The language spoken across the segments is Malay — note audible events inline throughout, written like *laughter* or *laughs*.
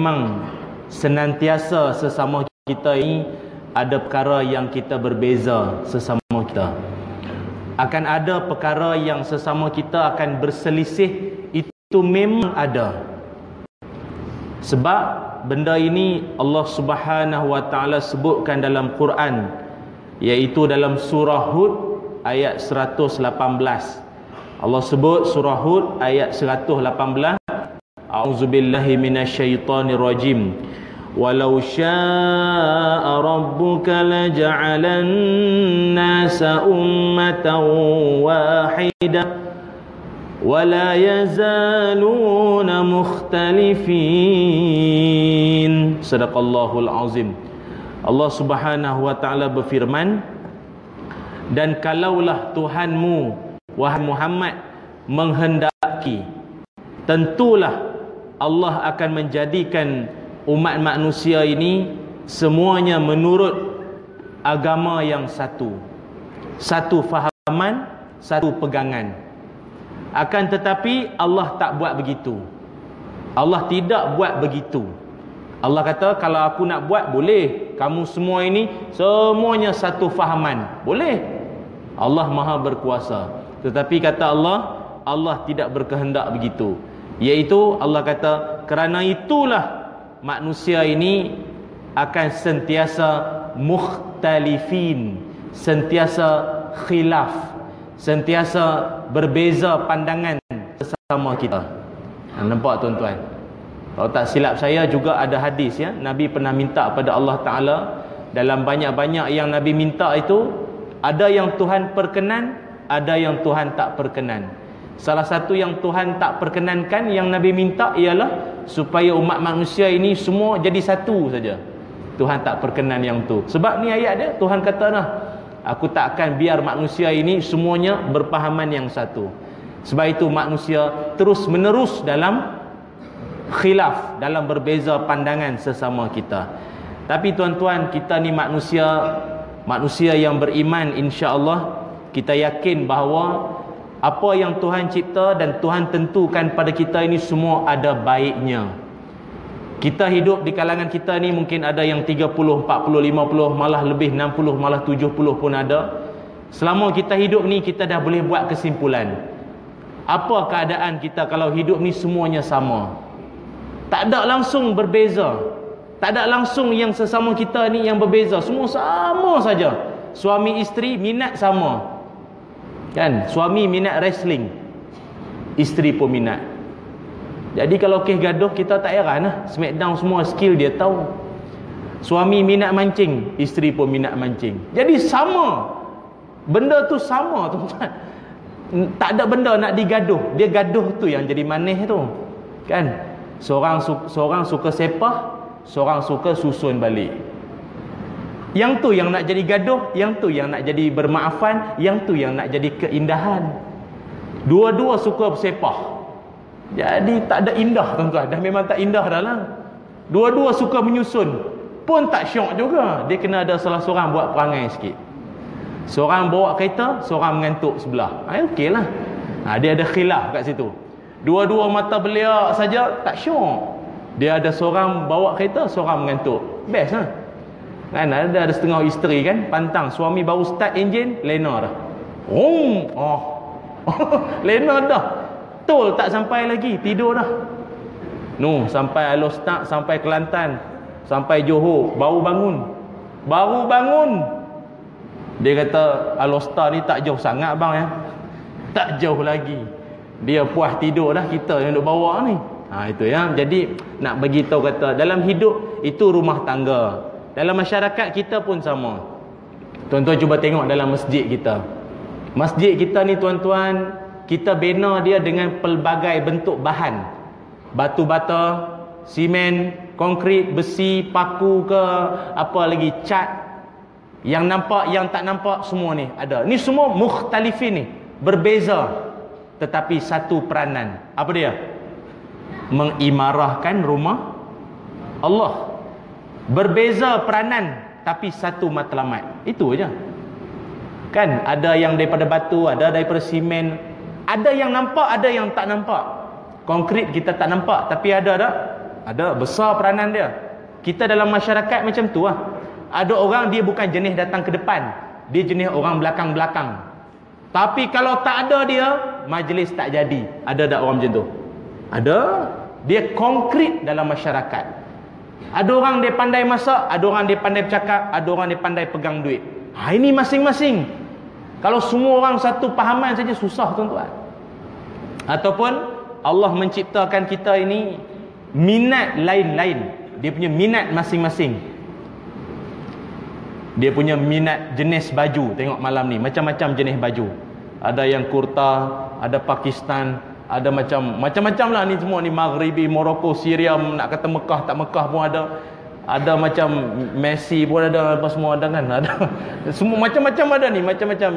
memang senantiasa sesama kita ini ada perkara yang kita berbeza sesama kita. Akan ada perkara yang sesama kita akan berselisih itu memang ada. Sebab benda ini Allah Subhanahu wa taala sebutkan dalam Quran iaitu dalam surah Hud ayat 118 Allah sebut surah Hud ayat 118 A'udzubillahi minasyaitonirrajim rajim ولو شاء ربك لجعل الناس أمة واحدة ولا يزالون مختلفين صدق الله العظيم Allah subhanahu wa ta'ala berfirman dan kalaulah Tuhanmu wahai Muhammad menghendaki tentulah Allah akan menjadikan umat manusia ini semuanya menurut agama yang satu. Satu fahaman satu pegangan. Akan tetapi Allah tak buat begitu. Allah tidak buat begitu. Allah kata kalau aku nak buat boleh. Kamu semua ini semuanya satu fahaman. Boleh. Allah maha berkuasa. Tetapi kata Allah Allah tidak berkehendak begitu iaitu Allah kata kerana itulah manusia ini akan sentiasa mukhtalifin sentiasa khilaf sentiasa berbeza pandangan sesama kita. Ha, nampak tuan-tuan? Kalau tak silap saya juga ada hadis ya. Nabi pernah minta kepada Allah Ta'ala dalam banyak-banyak yang Nabi minta itu ada yang Tuhan perkenan ada yang Tuhan tak perkenan Salah satu yang Tuhan tak perkenankan yang Nabi minta ialah supaya umat manusia ini semua jadi satu saja. Tuhan tak perkenan yang tu. Sebab ni ayat dia Tuhan kata nah, aku tak akan biar manusia ini semuanya berpahaman yang satu. Sebab itu manusia terus menerus dalam khilaf, dalam berbeza pandangan sesama kita. Tapi tuan-tuan, kita ni manusia manusia yang beriman insya-Allah kita yakin bahawa apa yang Tuhan cipta dan Tuhan tentukan pada kita ini semua ada baiknya. Kita hidup di kalangan kita ni mungkin ada yang 30, 40, 50 malah lebih 60, malah 70 pun ada. Selama kita hidup ni kita dah boleh buat kesimpulan. Apa keadaan kita kalau hidup ni semuanya sama? Tak ada langsung berbeza. Tak ada langsung yang sesama kita ni yang berbeza. Semua sama saja. Suami isteri minat sama Kan? Suami minat wrestling. Isteri pun minat. Jadi kalau kes gaduh kita tak heran lah. Smackdown semua skill dia tahu. Suami minat mancing, isteri pun minat mancing. Jadi sama. Benda tu sama *laughs* tuan-tuan. Tak ada benda nak digaduh. Dia gaduh tu yang jadi manis tu. Kan? Seorang seorang suka sepah, seorang suka susun balik. Yang tu yang nak jadi gaduh, yang tu yang nak jadi bermaafan, yang tu yang nak jadi keindahan. Dua-dua suka bersepah. Jadi tak ada indah tuan-tuan. Dah memang tak indah dah lah. Dua-dua suka menyusun. Pun tak syok juga. Dia kena ada salah seorang buat perangai sikit. Seorang bawa kereta, seorang mengantuk sebelah. Ha, okey lah. Ha, dia ada khilaf kat situ. Dua-dua mata beliak saja tak syok. Dia ada seorang bawa kereta, seorang mengantuk. Best lah. Kan ada ada setengah isteri kan pantang suami baru start enjin lena dah. Oh, oh. *laughs* lena dah. Tol tak sampai lagi tidur dah. Nu sampai alo start sampai Kelantan sampai Johor baru bangun. Baru bangun. Dia kata Alostar ni tak jauh sangat bang ya. *laughs* Tak jauh lagi. Dia puas tidur dah kita yang duk bawa ni. Ha itu ya. Jadi nak bagi tahu kata dalam hidup itu rumah tangga. Dalam masyarakat kita pun sama. Tuan-tuan cuba tengok dalam masjid kita. Masjid kita ni tuan-tuan, kita bina dia dengan pelbagai bentuk bahan. Batu bata, simen, konkrit, besi, paku ke, apa lagi, cat. Yang nampak, yang tak nampak, semua ni ada. Ni semua mukhtalifin ni. Berbeza. Tetapi satu peranan. Apa dia? Mengimarahkan rumah Allah. Berbeza peranan tapi satu matlamat. Itu aja. Kan ada yang daripada batu, ada daripada simen, ada yang nampak, ada yang tak nampak. Konkrit kita tak nampak tapi ada tak? Ada besar peranan dia. Kita dalam masyarakat macam tu lah. Ada orang dia bukan jenis datang ke depan. Dia jenis orang belakang-belakang. Tapi kalau tak ada dia, majlis tak jadi. Ada tak orang macam tu? Ada. Dia konkret dalam masyarakat. Ada orang dia pandai masak, ada orang dia pandai bercakap, ada orang dia pandai pegang duit. Ha, ini masing-masing. Kalau semua orang satu pahaman saja susah tuan-tuan. Ataupun Allah menciptakan kita ini minat lain-lain. Dia punya minat masing-masing. Dia punya minat jenis baju. Tengok malam ni macam-macam jenis baju. Ada yang kurta, ada Pakistan, ada macam macam-macam lah ni semua ni Maghribi, Morocco, Syria, nak kata Mekah tak Mekah pun ada. Ada macam Messi pun ada apa semua ada kan. Ada *laughs* semua macam-macam ada ni, macam-macam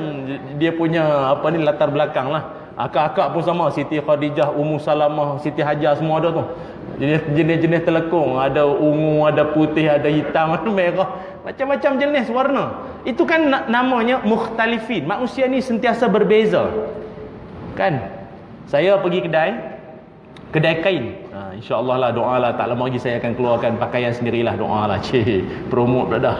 dia punya apa ni latar belakang lah. Akak-akak pun sama Siti Khadijah, Ummu Salamah, Siti Hajar semua ada tu. Jenis-jenis telekung, ada ungu, ada putih, ada hitam, *laughs* ada merah. Macam-macam jenis warna. Itu kan namanya mukhtalifin. Manusia ni sentiasa berbeza. Kan? Saya pergi kedai kedai kain. Ha, InsyaAllah lah doa lah. Tak lama lagi saya akan keluarkan pakaian sendirilah doa lah. *laughs* Cik, promote dah.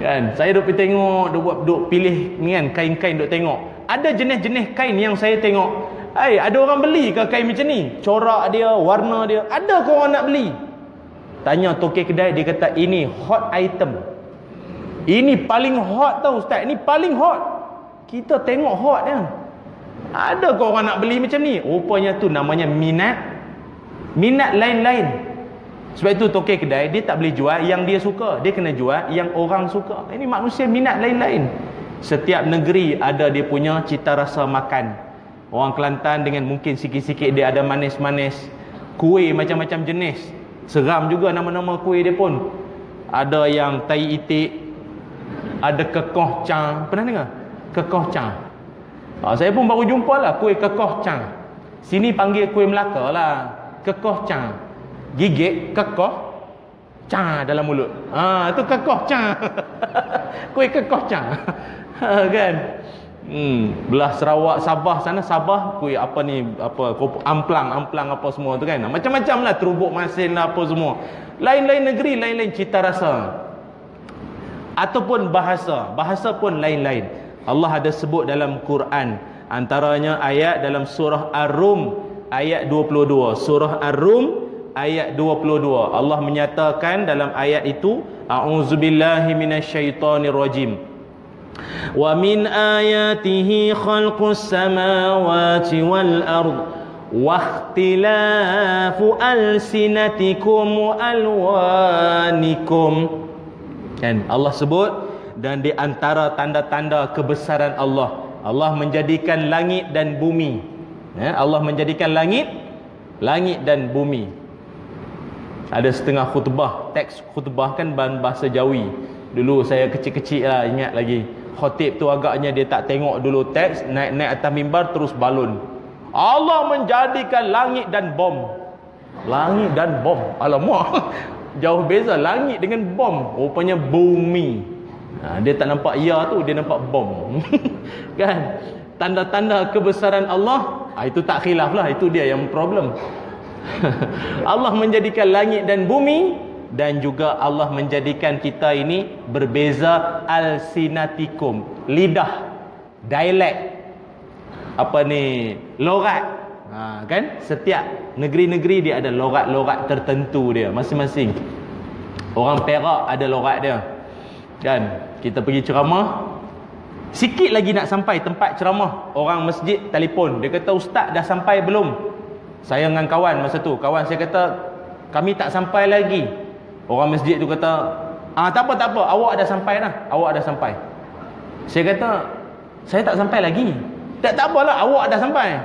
Kan? Saya duk pergi tengok, duk, duk pilih kan, kain-kain duk tengok ada jenis-jenis kain yang saya tengok hey, ada orang beli ke kain macam ni corak dia warna dia ada ke orang nak beli tanya tokek kedai dia kata ini hot item ini paling hot tau ustaz ini paling hot kita tengok hot ya ada ke orang nak beli macam ni rupanya tu namanya minat minat lain-lain sebab itu tokek kedai dia tak boleh jual yang dia suka dia kena jual yang orang suka ini manusia minat lain-lain Setiap negeri ada dia punya cita rasa makan. Orang Kelantan dengan mungkin sikit-sikit dia ada manis-manis. Kuih macam-macam jenis. Seram juga nama-nama kuih dia pun. Ada yang tai itik. Ada kekoh cang. Pernah dengar? Kekoh cang. Ha, saya pun baru jumpa lah kuih kekoh cang. Sini panggil kuih Melaka lah. Kekoh cang. Gigit kekoh cang dalam mulut. Ha, itu kekoh cang. *laughs* kuih kekoh cang. ha, kan hmm belah Sarawak Sabah sana Sabah kuih apa ni apa amplang amplang apa semua tu kan macam-macam lah terubuk masin lah apa semua lain-lain negeri lain-lain cita rasa ataupun bahasa bahasa pun lain-lain Allah ada sebut dalam Quran antaranya ayat dalam surah Ar-Rum ayat 22 surah Ar-Rum ayat 22 Allah menyatakan dalam ayat itu a'udzubillahi minasyaitonirrajim ومن آياته خلق السماوات والأرض واختلاف ألسنتكم وألوانكم kan Allah sebut dan di antara tanda-tanda kebesaran Allah. Allah menjadikan langit dan bumi. Ya Allah menjadikan langit langit dan bumi. Ada setengah khutbah. Teks khutbah kan bahasa Jawi. Dulu saya kecil-kecil lah ingat lagi. Khotib tu agaknya dia tak tengok dulu teks naik-naik atas mimbar terus balun. Allah menjadikan langit dan bom. Langit dan bom. Alamak *laughs* jauh beza langit dengan bom. Rupanya bumi ha, dia tak nampak ya tu dia nampak bom. *laughs* Kan? Tanda-tanda kebesaran Allah ha, itu tak khilaf lah itu dia yang problem. *laughs* Allah menjadikan langit dan bumi dan juga Allah menjadikan kita ini berbeza alsinatikum lidah dialek. Apa ni? Logat. Ha, kan? Setiap negeri-negeri dia ada logat-logat tertentu dia masing-masing. Orang Perak ada logat dia kan kita pergi ceramah sikit lagi nak sampai tempat ceramah orang masjid telefon dia kata ustaz dah sampai belum saya dengan kawan masa tu kawan saya kata kami tak sampai lagi Orang masjid tu kata, "Ah, tak apa tak apa, awak dah sampai dah. Awak dah sampai." Saya kata, "Saya tak sampai lagi." "Tak tak apalah, awak dah sampai."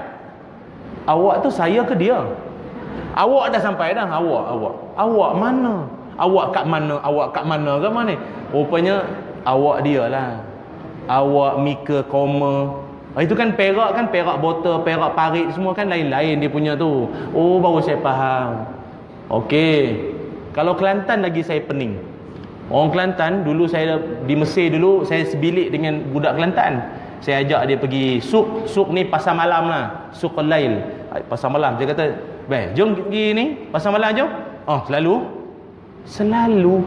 Awak tu saya ke dia? Awak dah sampai dah, awak, awak. Awak mana? Awak kat mana? Awak kat mana ke mana? Rupanya awak dia lah. Awak Mika koma. Oh, itu kan perak kan perak botol, perak parit semua kan lain-lain dia punya tu. Oh baru saya faham. Okey. Kalau Kelantan lagi saya pening. Orang Kelantan dulu saya di Mesir dulu saya sebilik dengan budak Kelantan. Saya ajak dia pergi suk, suk ni pasar malam lah. Suk lail. Pasar malam. Dia kata, "Beh, jom pergi ni, pasar malam jom." Oh, selalu? Selalu.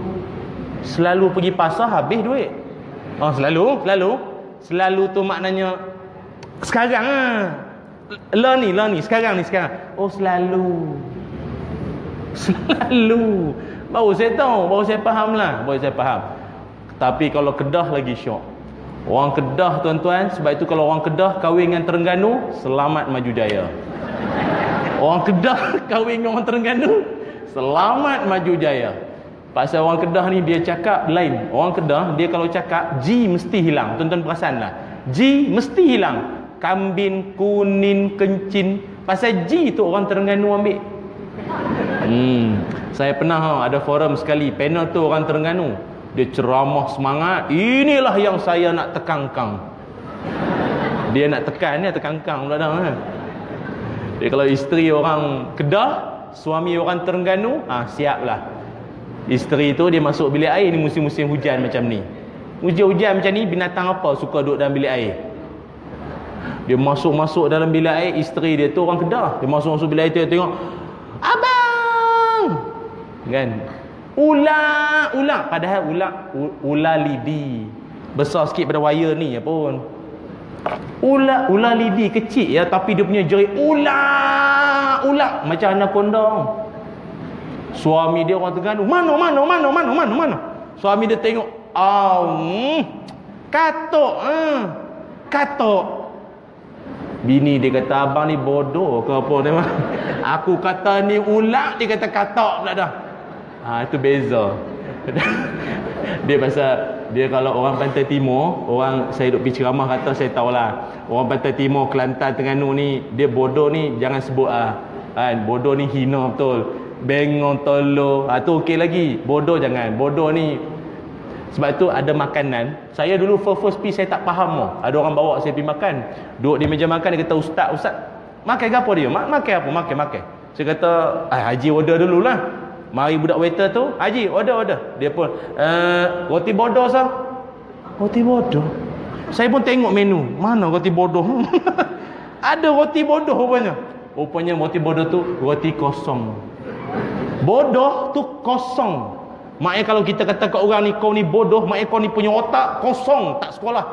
Selalu pergi pasar habis duit. Oh, selalu? Selalu? Selalu tu maknanya sekarang ah. Lah ni, lah ni, sekarang ni, sekarang. Oh, selalu. *laughs* Selalu. Baru saya tahu, baru saya faham lah. Baru saya faham. Tapi kalau Kedah lagi syok. Orang Kedah tuan-tuan, sebab itu kalau orang Kedah kahwin dengan Terengganu, selamat maju jaya. Orang Kedah *laughs* kahwin dengan orang Terengganu, selamat maju jaya. Pasal orang Kedah ni dia cakap lain. Orang Kedah dia kalau cakap G mesti hilang. Tuan-tuan perasanlah. G mesti hilang. Kambin, kunin, kencin. Pasal G tu orang Terengganu ambil. Hmm. Saya pernah ada forum sekali, panel tu orang Terengganu dia ceramah semangat inilah yang saya nak tekankan dia nak tekan ni tekankan pula dah kan dia kalau isteri orang Kedah suami orang Terengganu ah ha, siaplah isteri tu dia masuk bilik air ni musim-musim hujan macam ni hujan-hujan macam ni binatang apa suka duduk dalam bilik air dia masuk-masuk dalam bilik air isteri dia tu orang Kedah dia masuk-masuk bilik air tu dia tengok abang kan Ular, ular. Padahal ular, ular lidi. Besar sikit pada wire ni ya pun. Ular, ular lidi kecil ya. Tapi dia punya jari ular, ular. Macam anak kondong. Suami dia orang Terengganu. Mana, mana, mana, mana, mana, mana. Suami dia tengok. Oh, hmm, katok. Hmm, katok. Bini dia kata, abang ni bodoh ke apa ni. *laughs* Aku kata ni ular, dia kata katok pula dah. Ha, itu beza. *laughs* dia pasal dia kalau orang pantai timur, orang saya duk pergi ceramah kata saya tahulah. Orang pantai timur Kelantan Terengganu ni, dia bodoh ni jangan sebut ah. Kan bodoh ni hina betul. Bengong tolo. Ha tu okey lagi. Bodoh jangan. Bodoh ni sebab tu ada makanan. Saya dulu first first pi saya tak faham oh. Ada orang bawa saya pergi makan. Duduk di meja makan dia kata ustaz, ustaz makan apa dia? Makan apa? Makan makan. Saya kata, ah haji order dululah. Mari budak waiter tu, Haji, order order. Dia pun, uh, roti bodoh sah. Roti bodoh. Saya pun tengok menu. Mana roti bodoh? *laughs* Ada roti bodoh rupanya. Rupanya roti bodoh tu roti kosong. Bodoh tu kosong. Maknanya kalau kita kata kat orang ni kau ni bodoh, maknanya kau ni punya otak kosong, tak sekolah.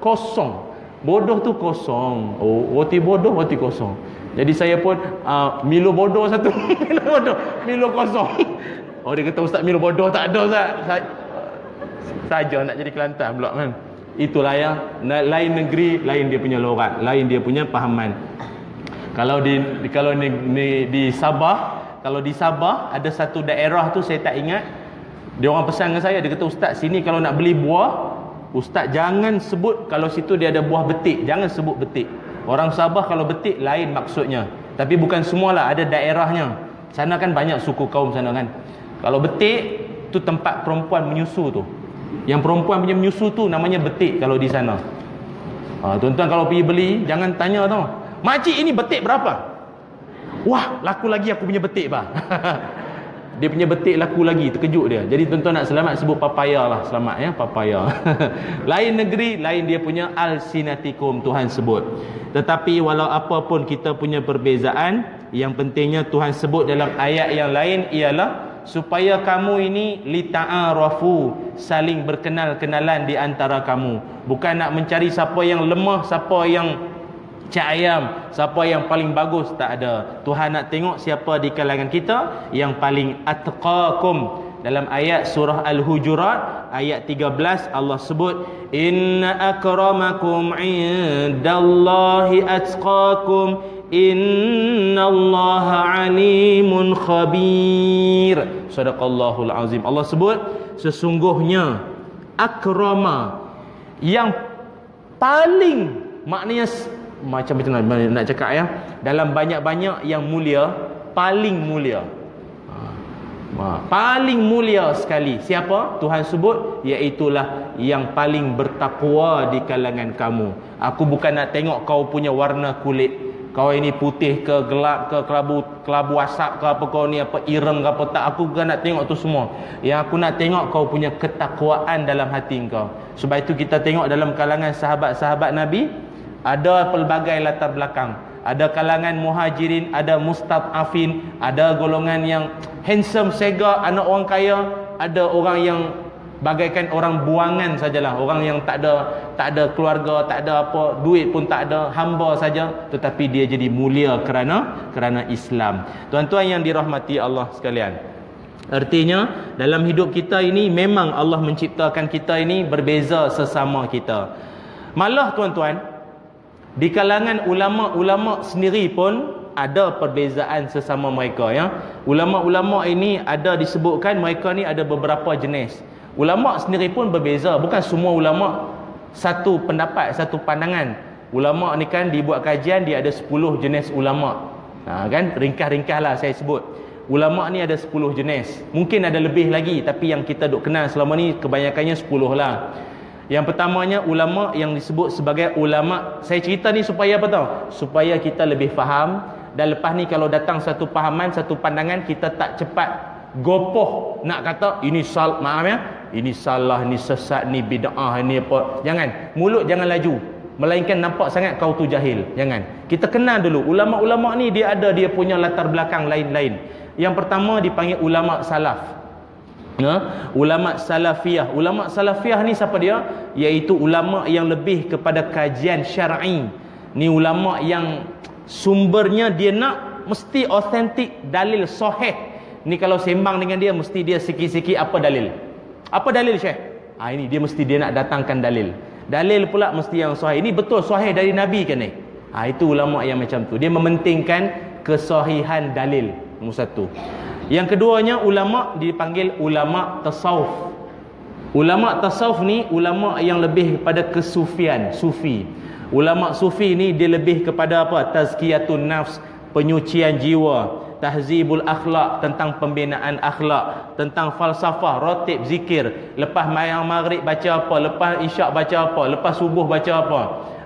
Kosong. Bodoh tu kosong. Oh, roti bodoh, roti kosong. Jadi saya pun uh, Milo bodoh satu *laughs* Milo bodoh Milo kosong Oh dia kata Ustaz Milo bodoh tak ada Ustaz Sa Saja nak jadi Kelantan pula kan Itulah ya Lain negeri Lain dia punya lorat Lain dia punya pahaman Kalau di Kalau ni, ni, di Sabah Kalau di Sabah Ada satu daerah tu saya tak ingat Dia orang pesan dengan saya Dia kata Ustaz sini kalau nak beli buah Ustaz jangan sebut Kalau situ dia ada buah betik Jangan sebut betik Orang Sabah kalau betik lain maksudnya. Tapi bukan semualah ada daerahnya. Sana kan banyak suku kaum sana kan. Kalau betik tu tempat perempuan menyusu tu. Yang perempuan punya menyusu tu namanya betik kalau di sana. Ha, tuan-tuan kalau pergi beli jangan tanya tau. Makcik ini betik berapa? Wah, laku lagi aku punya betik bah. *laughs* dia punya betik laku lagi terkejut dia. Jadi tuan-tuan nak selamat sebut papaya lah. Selamat ya papaya. *laughs* Lain negeri lain dia punya al-sinatikum Tuhan sebut. Tetapi walau apa pun kita punya perbezaan yang pentingnya Tuhan sebut dalam ayat yang lain ialah supaya kamu ini lita'arafu saling berkenal-kenalan di antara kamu. Bukan nak mencari siapa yang lemah siapa yang cak ayam siapa yang paling bagus? Tak ada. Tuhan nak tengok siapa di kalangan kita yang paling atqakum. Dalam ayat surah al-hujurat ayat 13 Allah sebut inna akramakum indallahi atqakum. Innallaha alimun khabir. Sadaqallahul azim. Allah sebut sesungguhnya akrama yang paling maknanya macam macam nak, nak cakap ya. Dalam banyak-banyak yang mulia paling mulia. Ha. ha. paling mulia sekali. Siapa? Tuhan sebut iaitulah yang paling bertakwa di kalangan kamu. Aku bukan nak tengok kau punya warna kulit. Kau ini putih ke gelap ke kelabu kelabu asap ke apa kau ni apa ireng ke apa tak. Aku bukan nak tengok tu semua. Yang aku nak tengok kau punya ketakwaan dalam hati kau. Sebab itu kita tengok dalam kalangan sahabat-sahabat Nabi ada pelbagai latar belakang. Ada kalangan muhajirin ada mustadafin ada golongan yang handsome sega anak orang kaya. Ada orang yang bagaikan orang buangan sajalah. Orang yang tak ada tak ada keluarga tak ada apa duit pun tak ada hamba saja. Tetapi dia jadi mulia kerana kerana Islam. Tuan-tuan yang dirahmati Allah sekalian. Artinya dalam hidup kita ini memang Allah menciptakan kita ini berbeza sesama kita. Malah tuan-tuan di kalangan ulama-ulama sendiri pun ada perbezaan sesama mereka ya ulama-ulama ini ada disebutkan mereka ni ada beberapa jenis Ulama sendiri pun berbeza, bukan semua ulama satu pendapat, satu pandangan. Ulama ni kan dibuat kajian dia ada 10 jenis ulama. Ha, kan ringkas-ringkaslah saya sebut. Ulama ni ada 10 jenis. Mungkin ada lebih lagi tapi yang kita duk kenal selama ni kebanyakannya 10 lah. Yang pertamanya ulama yang disebut sebagai ulama. Saya cerita ni supaya apa tahu? Supaya kita lebih faham. Dan lepas ni kalau datang satu pahaman, satu pandangan kita tak cepat gopoh nak kata ini sal maaf ya. Ini salah ni sesat ni bid'ah ni apa. Jangan. Mulut jangan laju. Melainkan nampak sangat kau tu jahil. Jangan. Kita kenal dulu. Ulama-ulama ni dia ada dia punya latar belakang lain-lain. Yang pertama dipanggil ulama salaf ya ulama salafiyah ulama salafiyah ni siapa dia iaitu ulama yang lebih kepada kajian syar'i ni ulama yang sumbernya dia nak mesti autentik dalil sahih ni kalau sembang dengan dia mesti dia sikit-sikit apa dalil apa dalil Syekh? Ha, ini dia mesti dia nak datangkan dalil. Dalil pula mesti yang sahih. Ini betul sahih dari Nabi ke ni? Ha, itu ulama yang macam tu. Dia mementingkan kesahihan dalil. Nombor satu. Yang keduanya ulama dipanggil ulama tasawuf. Ulama tasawuf ni ulama yang lebih kepada kesufian, sufi. Ulama sufi ni dia lebih kepada apa? Tazkiyatun nafs, penyucian jiwa, tahzibul akhlak tentang pembinaan akhlak tentang falsafah rotib zikir lepas mayang maghrib baca apa lepas isyak baca apa lepas subuh baca apa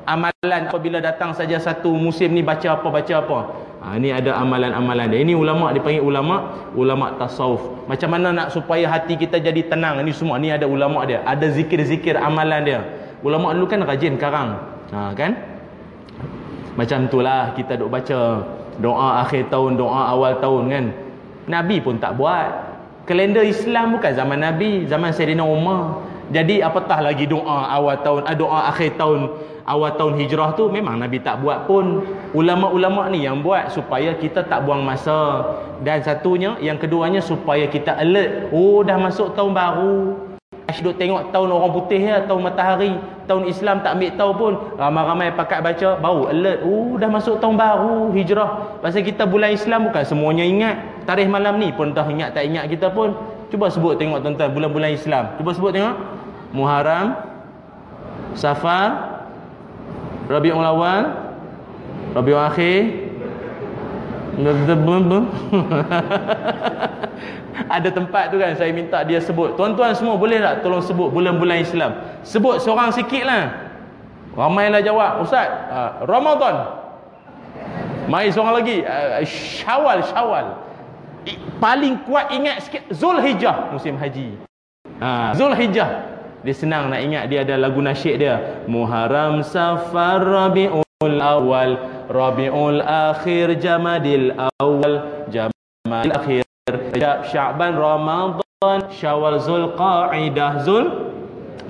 amalan apabila datang saja satu musim ni baca apa baca apa ha, ini ada amalan-amalan dia. Ini ulama dipanggil ulama ulama tasawuf. Macam mana nak supaya hati kita jadi tenang? Ini semua ni ada ulama dia. Ada zikir-zikir amalan dia. Ulama dulu kan rajin karang. Ha, kan? Macam itulah kita duk baca doa akhir tahun, doa awal tahun kan. Nabi pun tak buat. Kalender Islam bukan zaman Nabi, zaman Sayyidina Umar. Jadi apatah lagi doa awal tahun, ah, doa akhir tahun, awal tahun hijrah tu memang Nabi tak buat pun. Ulama-ulama ni yang buat supaya kita tak buang masa. Dan satunya, yang keduanya supaya kita alert. Oh dah masuk tahun baru. Asyik tengok tahun orang putih ya, tahun matahari, tahun Islam tak ambil tahu pun. Ramai-ramai pakat baca, baru alert. Oh, dah masuk tahun baru, hijrah. Pasal kita bulan Islam bukan semuanya ingat. Tarikh malam ni pun dah ingat tak ingat kita pun. Cuba sebut tengok tuan-tuan bulan-bulan Islam. Cuba sebut tengok. Muharram, Safar, Rabiul Awal, Rabiul Akhir. *laughs* ada tempat tu kan saya minta dia sebut. Tuan-tuan semua boleh tak tolong sebut bulan-bulan Islam? Sebut seorang sikit lah ramailah jawab Ustaz uh, Ramadan. Mari seorang lagi uh, Syawal Syawal. I, paling kuat ingat sikit Zulhijjah musim haji. Uh, Zulhijjah dia senang nak ingat dia ada lagu nasyid dia Muharram Safar Rabiul Awal Rabiul Akhir Jamadil Awal Jamadil Akhir Rajab, Syaban, Ramadan, Syawal, Zulqaidah, Zul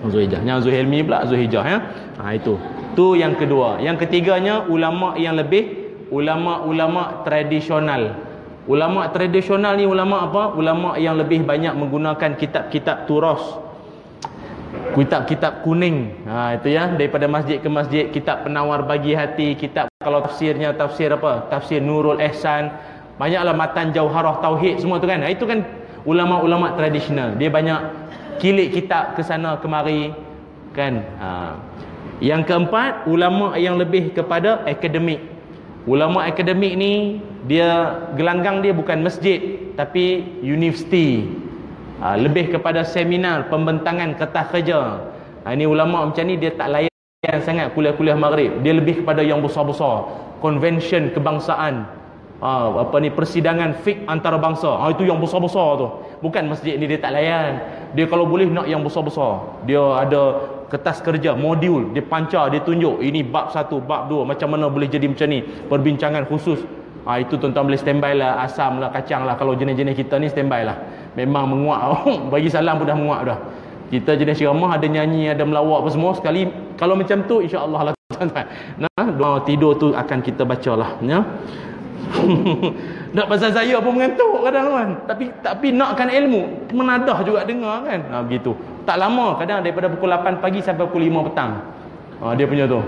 Zulhijjah. Yang Zulhilmi pula Zulhijjah ya. Ha itu. Tu yang kedua. Yang ketiganya ulama yang lebih ulama-ulama tradisional. Ulama tradisional ni ulama apa? Ulama yang lebih banyak menggunakan kitab-kitab turas. Kitab-kitab kuning. Ha itu ya, daripada masjid ke masjid, kitab penawar bagi hati, kitab kalau tafsirnya tafsir apa? Tafsir Nurul Ihsan, Banyaklah matan jauharah tauhid semua tu kan. Itu kan ulama-ulama tradisional. Dia banyak kilik kitab ke sana kemari kan. Ha. Yang keempat, ulama yang lebih kepada akademik. Ulama akademik ni dia gelanggang dia bukan masjid tapi universiti. Ha, lebih kepada seminar, pembentangan kertas kerja. Ha, ini ulama macam ni dia tak layan sangat kuliah-kuliah maghrib. Dia lebih kepada yang besar-besar. Convention kebangsaan ha, apa ni persidangan fik antarabangsa. Ha, itu yang besar-besar tu. Bukan masjid ni dia tak layan. Dia kalau boleh nak yang besar-besar. Dia ada kertas kerja modul dia pancar dia tunjuk ini bab satu bab dua macam mana boleh jadi macam ni? Perbincangan khusus. Ha, itu tuan-tuan boleh standby lah asam lah kacang lah kalau jenis-jenis kita ni standby lah memang menguak. *laughs* Bagi salam pun dah menguak dah. Kita jenis ceramah ada nyanyi ada melawak apa semua sekali kalau macam tu insya-Allah lah *laughs* tuan-tuan. Nah doa tidur tu akan kita bacalah ya. *laughs* Nak pasal saya pun mengantuk kadang kan tapi tapi nakkan ilmu menadah juga dengar kan? Ha, begitu. Tak lama kadang daripada pukul 8 pagi sampai pukul 5 petang. Ha, dia punya tu.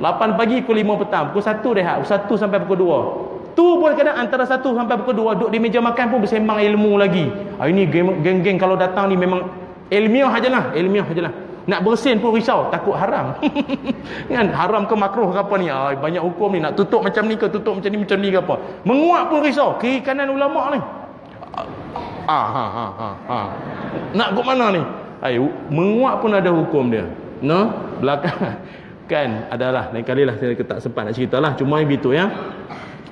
8 pagi pukul 5 petang pukul 1 rehat 1 sampai pukul 2 tu pun kadang antara 1 sampai pukul 2 duduk di meja makan pun bersembang ilmu lagi. Ha, ini geng-geng kalau datang ni memang ilmiah ajalah ilmiah ajalah. Nak bersin pun risau takut haram. *laughs* Kan? Haram ke makruh ke apa ni? Ah, banyak hukum ni nak tutup macam ni ke tutup macam ni macam ni ke apa. Menguat pun risau kiri kanan ulama ni. Ah ha ha ha, ha. nak ke mana ni? Ai menguat pun ada hukum dia. No belakang. *laughs* Kan? Adalah lain kali lah saya tak sempat nak cerita lah. Cuma begitu ya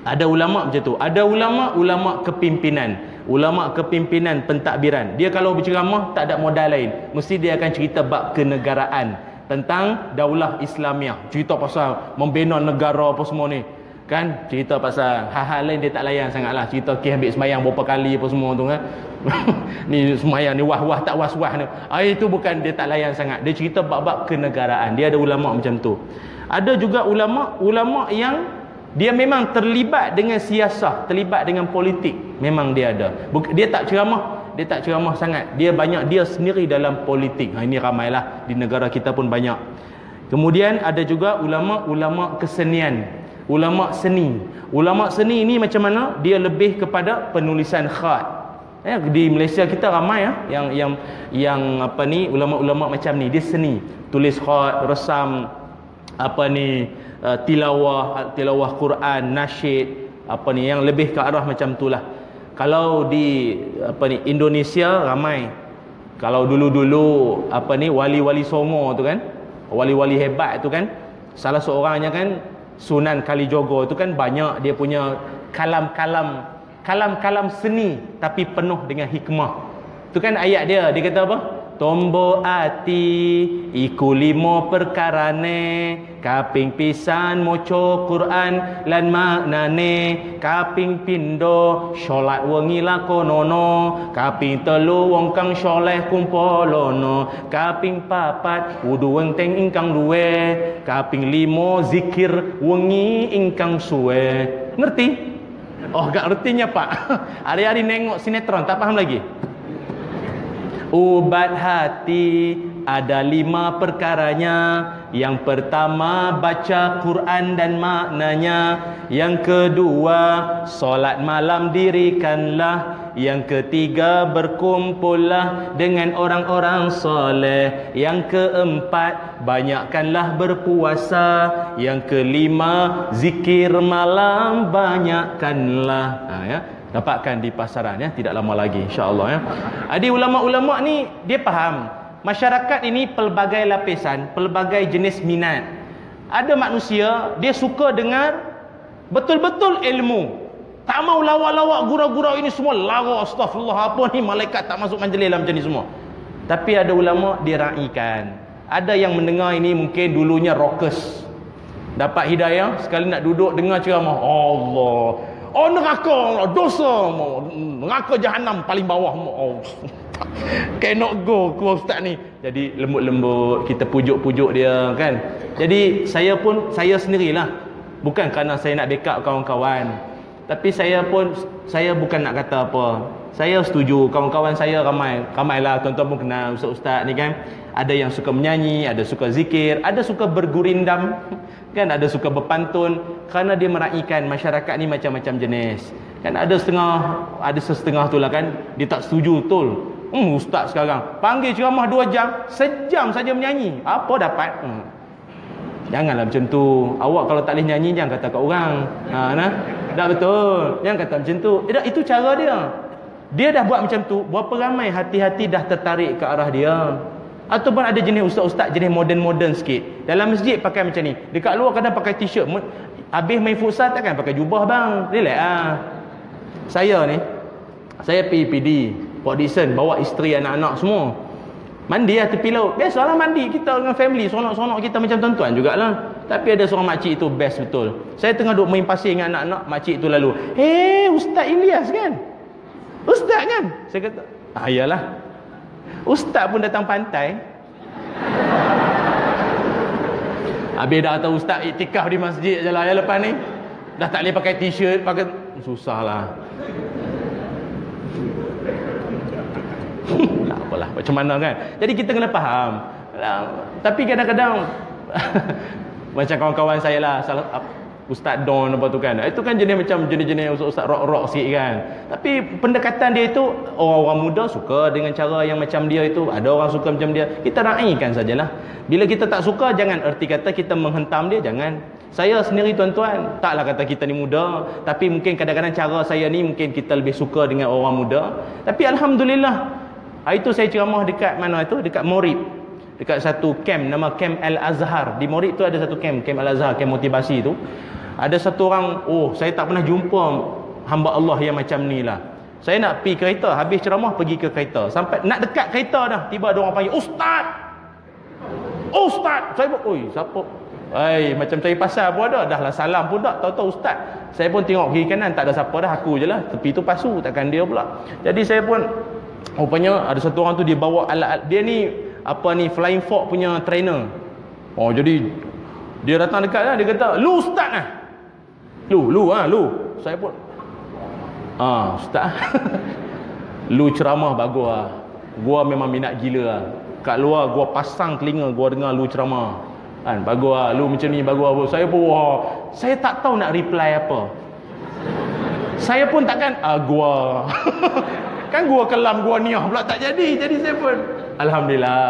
ada ulama macam tu. Ada ulama ulama kepimpinan. Ulama kepimpinan pentadbiran. Dia kalau berceramah tak ada modal lain. Mesti dia akan cerita bab kenegaraan tentang daulah Islamiah. Cerita pasal membina negara apa semua ni. Kan? Cerita pasal hal-hal lain dia tak layan sangatlah. Cerita kes ambil semayang berapa kali apa semua tu kan? *laughs* Ni semayang ni wah-wah tak was-was ni. Ah, itu bukan dia tak layan sangat. Dia cerita bab-bab kenegaraan. Dia ada ulama macam tu. Ada juga ulama ulama yang dia memang terlibat dengan siasah terlibat dengan politik. Memang dia ada. Dia tak ceramah. Dia tak ceramah sangat. Dia banyak dia sendiri dalam politik. Ha, ini ramailah. Di negara kita pun banyak. Kemudian ada juga ulama-ulama kesenian. Ulama seni. Ulama seni ini macam mana? Dia lebih kepada penulisan khat. Ya, di Malaysia kita ramai ya yang yang yang apa ni ulama-ulama macam ni. Dia seni. Tulis khat resam apa ni uh, tilawah tilawah Quran nasyid apa ni yang lebih ke arah macam itulah kalau di apa ni Indonesia ramai. Kalau dulu-dulu apa ni wali-wali songo tu kan wali-wali hebat tu kan salah seorangnya kan Sunan Kalijogo tu kan banyak dia punya kalam-kalam kalam-kalam seni tapi penuh dengan hikmah. Tu kan ayat dia dia kata apa tombo ati iku limo perkarane. Kaping pisan moco Quran lan maknane. Kaping pindo sholat wengi lakonono. Kaping telu wong kang soleh kumpolono. Kaping papat wudu wenteng ingkang duwe kaping limo zikir wengi ingkang suwe. Ngerti? Oh gak ngertinya pak. *laughs* Hari-hari nengok sinetron tak paham lagi Ubat hati ada lima perkaranya. Yang pertama baca Quran dan maknanya. Yang kedua solat malam dirikanlah. Yang ketiga berkumpullah dengan orang-orang soleh. Yang keempat banyakkanlah berpuasa. Yang kelima zikir malam banyakkanlah. Ha, ya? Dapatkan di pasaran ya. Tidak lama lagi insyaallah ya. Adi ulama-ulama ni dia faham. Masyarakat ini pelbagai lapisan pelbagai jenis minat. Ada manusia dia suka dengar betul-betul ilmu. Tak mau lawak-lawak gurau-gurau ini semua lara astagfirullah apa ni malaikat tak masuk majlis lah macam ni semua. Tapi ada ulama dia raikan. Ada yang mendengar ini mungkin dulunya rockers dapat hidayah sekali nak duduk dengar ceramah Allah Oh neraka dosa neraka jahanam paling bawah oh. *laughs* cannot go ku ustaz ni. Jadi lembut-lembut kita pujuk-pujuk dia kan? Jadi saya pun saya sendirilah. Bukan kerana saya nak backup kawan-kawan. Tapi saya pun saya bukan nak kata apa. Saya setuju kawan-kawan saya ramai. Ramailah tuan-tuan pun kenal ustaz-ustaz ni kan? Ada yang suka menyanyi ada suka zikir ada suka bergurindam *laughs* kan? Ada suka berpantun kerana dia meraihkan masyarakat ni macam-macam jenis kan ada setengah ada setengah tu lah kan dia tak setuju betul hmm, ustaz sekarang panggil ceramah dua jam sejam saja menyanyi apa dapat hmm. janganlah macam tu awak kalau tak boleh nyanyi jangan kata kat orang ha, nah? tak betul jangan kata macam tu eh, itu cara dia dia dah buat macam tu berapa ramai hati-hati dah tertarik ke arah dia Ataupun ada jenis ustaz-ustaz jenis moden-moden sikit. Dalam masjid pakai macam ni. Dekat luar kadang pakai t-shirt. Habis main futsal takkan pakai jubah bang? Relax ah. Saya ni saya PPD Port Dixon bawa isteri anak-anak semua. Mandi lah tepi laut. Biasalah mandi kita dengan family. Sonok-sonok kita macam tuan-tuan jugalah. Tapi ada seorang makcik itu best betul. Saya tengah duduk main pasir dengan anak-anak makcik itu lalu hey Ustaz Ilyas kan? Ustaz kan? Saya kata ah iyalah. Ustaz pun datang pantai Habis dah tahu ustaz iktikaf di masjid je lah ya lepas ni. Dah tak boleh pakai t-shirt, pakai susah lah. *laughs* tak apalah, macam mana kan. Jadi kita kena faham. Tapi kadang-kadang *laughs* macam kawan-kawan saya lah salah Ustaz Don apa tu kan. Itu kan jenis macam jenis-jenis ustaz-ustaz rock-rock sikit kan. Tapi pendekatan dia itu orang-orang muda suka dengan cara yang macam dia itu. Ada orang suka macam dia. Kita raikan sajalah. Bila kita tak suka jangan erti kata kita menghentam dia jangan. Saya sendiri tuan-tuan, taklah kata kita ni muda, tapi mungkin kadang-kadang cara saya ni mungkin kita lebih suka dengan orang muda. Tapi alhamdulillah. Hari tu saya ceramah dekat mana itu? Dekat Morib dekat satu camp nama camp Al-Azhar di Morik tu ada satu camp camp Al-Azhar camp motivasi tu ada satu orang oh saya tak pernah jumpa hamba Allah yang macam ni lah saya nak pergi kereta habis ceramah pergi ke kereta sampai nak dekat kereta dah tiba ada orang panggil ustaz ustaz saya pun oi siapa Hai, macam cari pasal pun ada. Dah lah salam pun tak. Tahu-tahu ustaz. Saya pun tengok kiri kanan. Tak ada siapa dah. Aku je lah. Tepi tu pasu. Takkan dia pula. Jadi saya pun. Rupanya ada satu orang tu dia bawa alat. Dia ni apa ni Flying Fox punya trainer. Oh jadi dia datang dekat lah, dia kata, "Lu ustaz ah." Lu, lu ah, lu. Saya pun ah, ustaz. *laughs* lu ceramah bagus ah. Gua memang minat gila ah. Kat luar gua pasang telinga gua dengar lu ceramah. Kan, bagus ah. Lu macam ni bagus ah. Saya pun wah, saya tak tahu nak reply apa. Saya pun takkan ah gua. *laughs* kan gua kelam gua niah pula tak jadi. Jadi saya pun Alhamdulillah.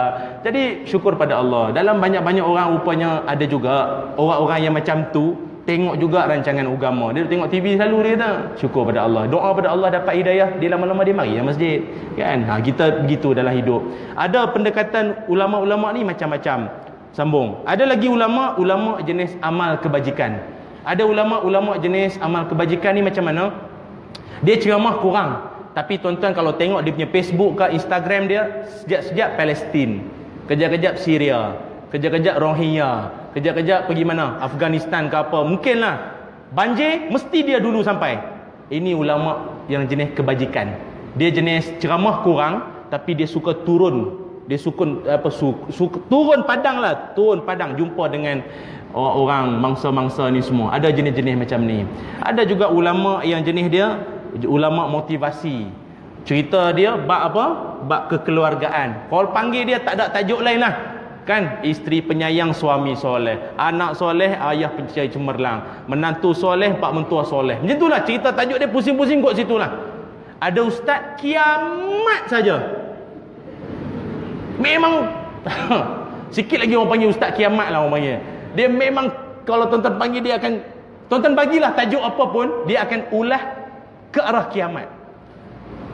Jadi syukur pada Allah. Dalam banyak-banyak orang rupanya ada juga orang-orang yang macam tu tengok juga rancangan agama. Dia tengok TV selalu dia kata, syukur pada Allah. Doa pada Allah dapat hidayah, dia lama-lama dia mari dalam masjid. Kan? Ha, kita begitu dalam hidup. Ada pendekatan ulama-ulama ni macam-macam. Sambung. Ada lagi ulama, ulama jenis amal kebajikan. Ada ulama-ulama jenis amal kebajikan ni macam mana? Dia ceramah kurang. Tapi tuan-tuan kalau tengok dia punya Facebook ke Instagram dia, sejak-sejak Palestin. Kejap-kejap Syria. Kejap-kejap Rohingya. Kejap-kejap pergi mana? Afghanistan ke apa. Mungkinlah. Banjir, mesti dia dulu sampai. Ini ulama yang jenis kebajikan. Dia jenis ceramah kurang, tapi dia suka turun. Dia suka, apa, suka, suka turun padang lah. Turun padang, jumpa dengan orang mangsa-mangsa ni semua. Ada jenis-jenis macam ni. Ada juga ulama yang jenis dia ulama motivasi cerita dia bab apa bab kekeluargaan kalau panggil dia tak ada tajuk lain lah kan? Isteri penyayang suami soleh anak soleh ayah pencari cemerlang menantu soleh pak mentua soleh. Macam itulah cerita tajuk dia pusing-pusing kot situ lah. Ada ustaz kiamat saja. Memang *laughs* sikit lagi orang panggil ustaz kiamat lah orang panggil. Dia memang kalau tuan-tuan panggil dia akan tuan-tuan bagilah tajuk apa pun dia akan ulah ke arah kiamat.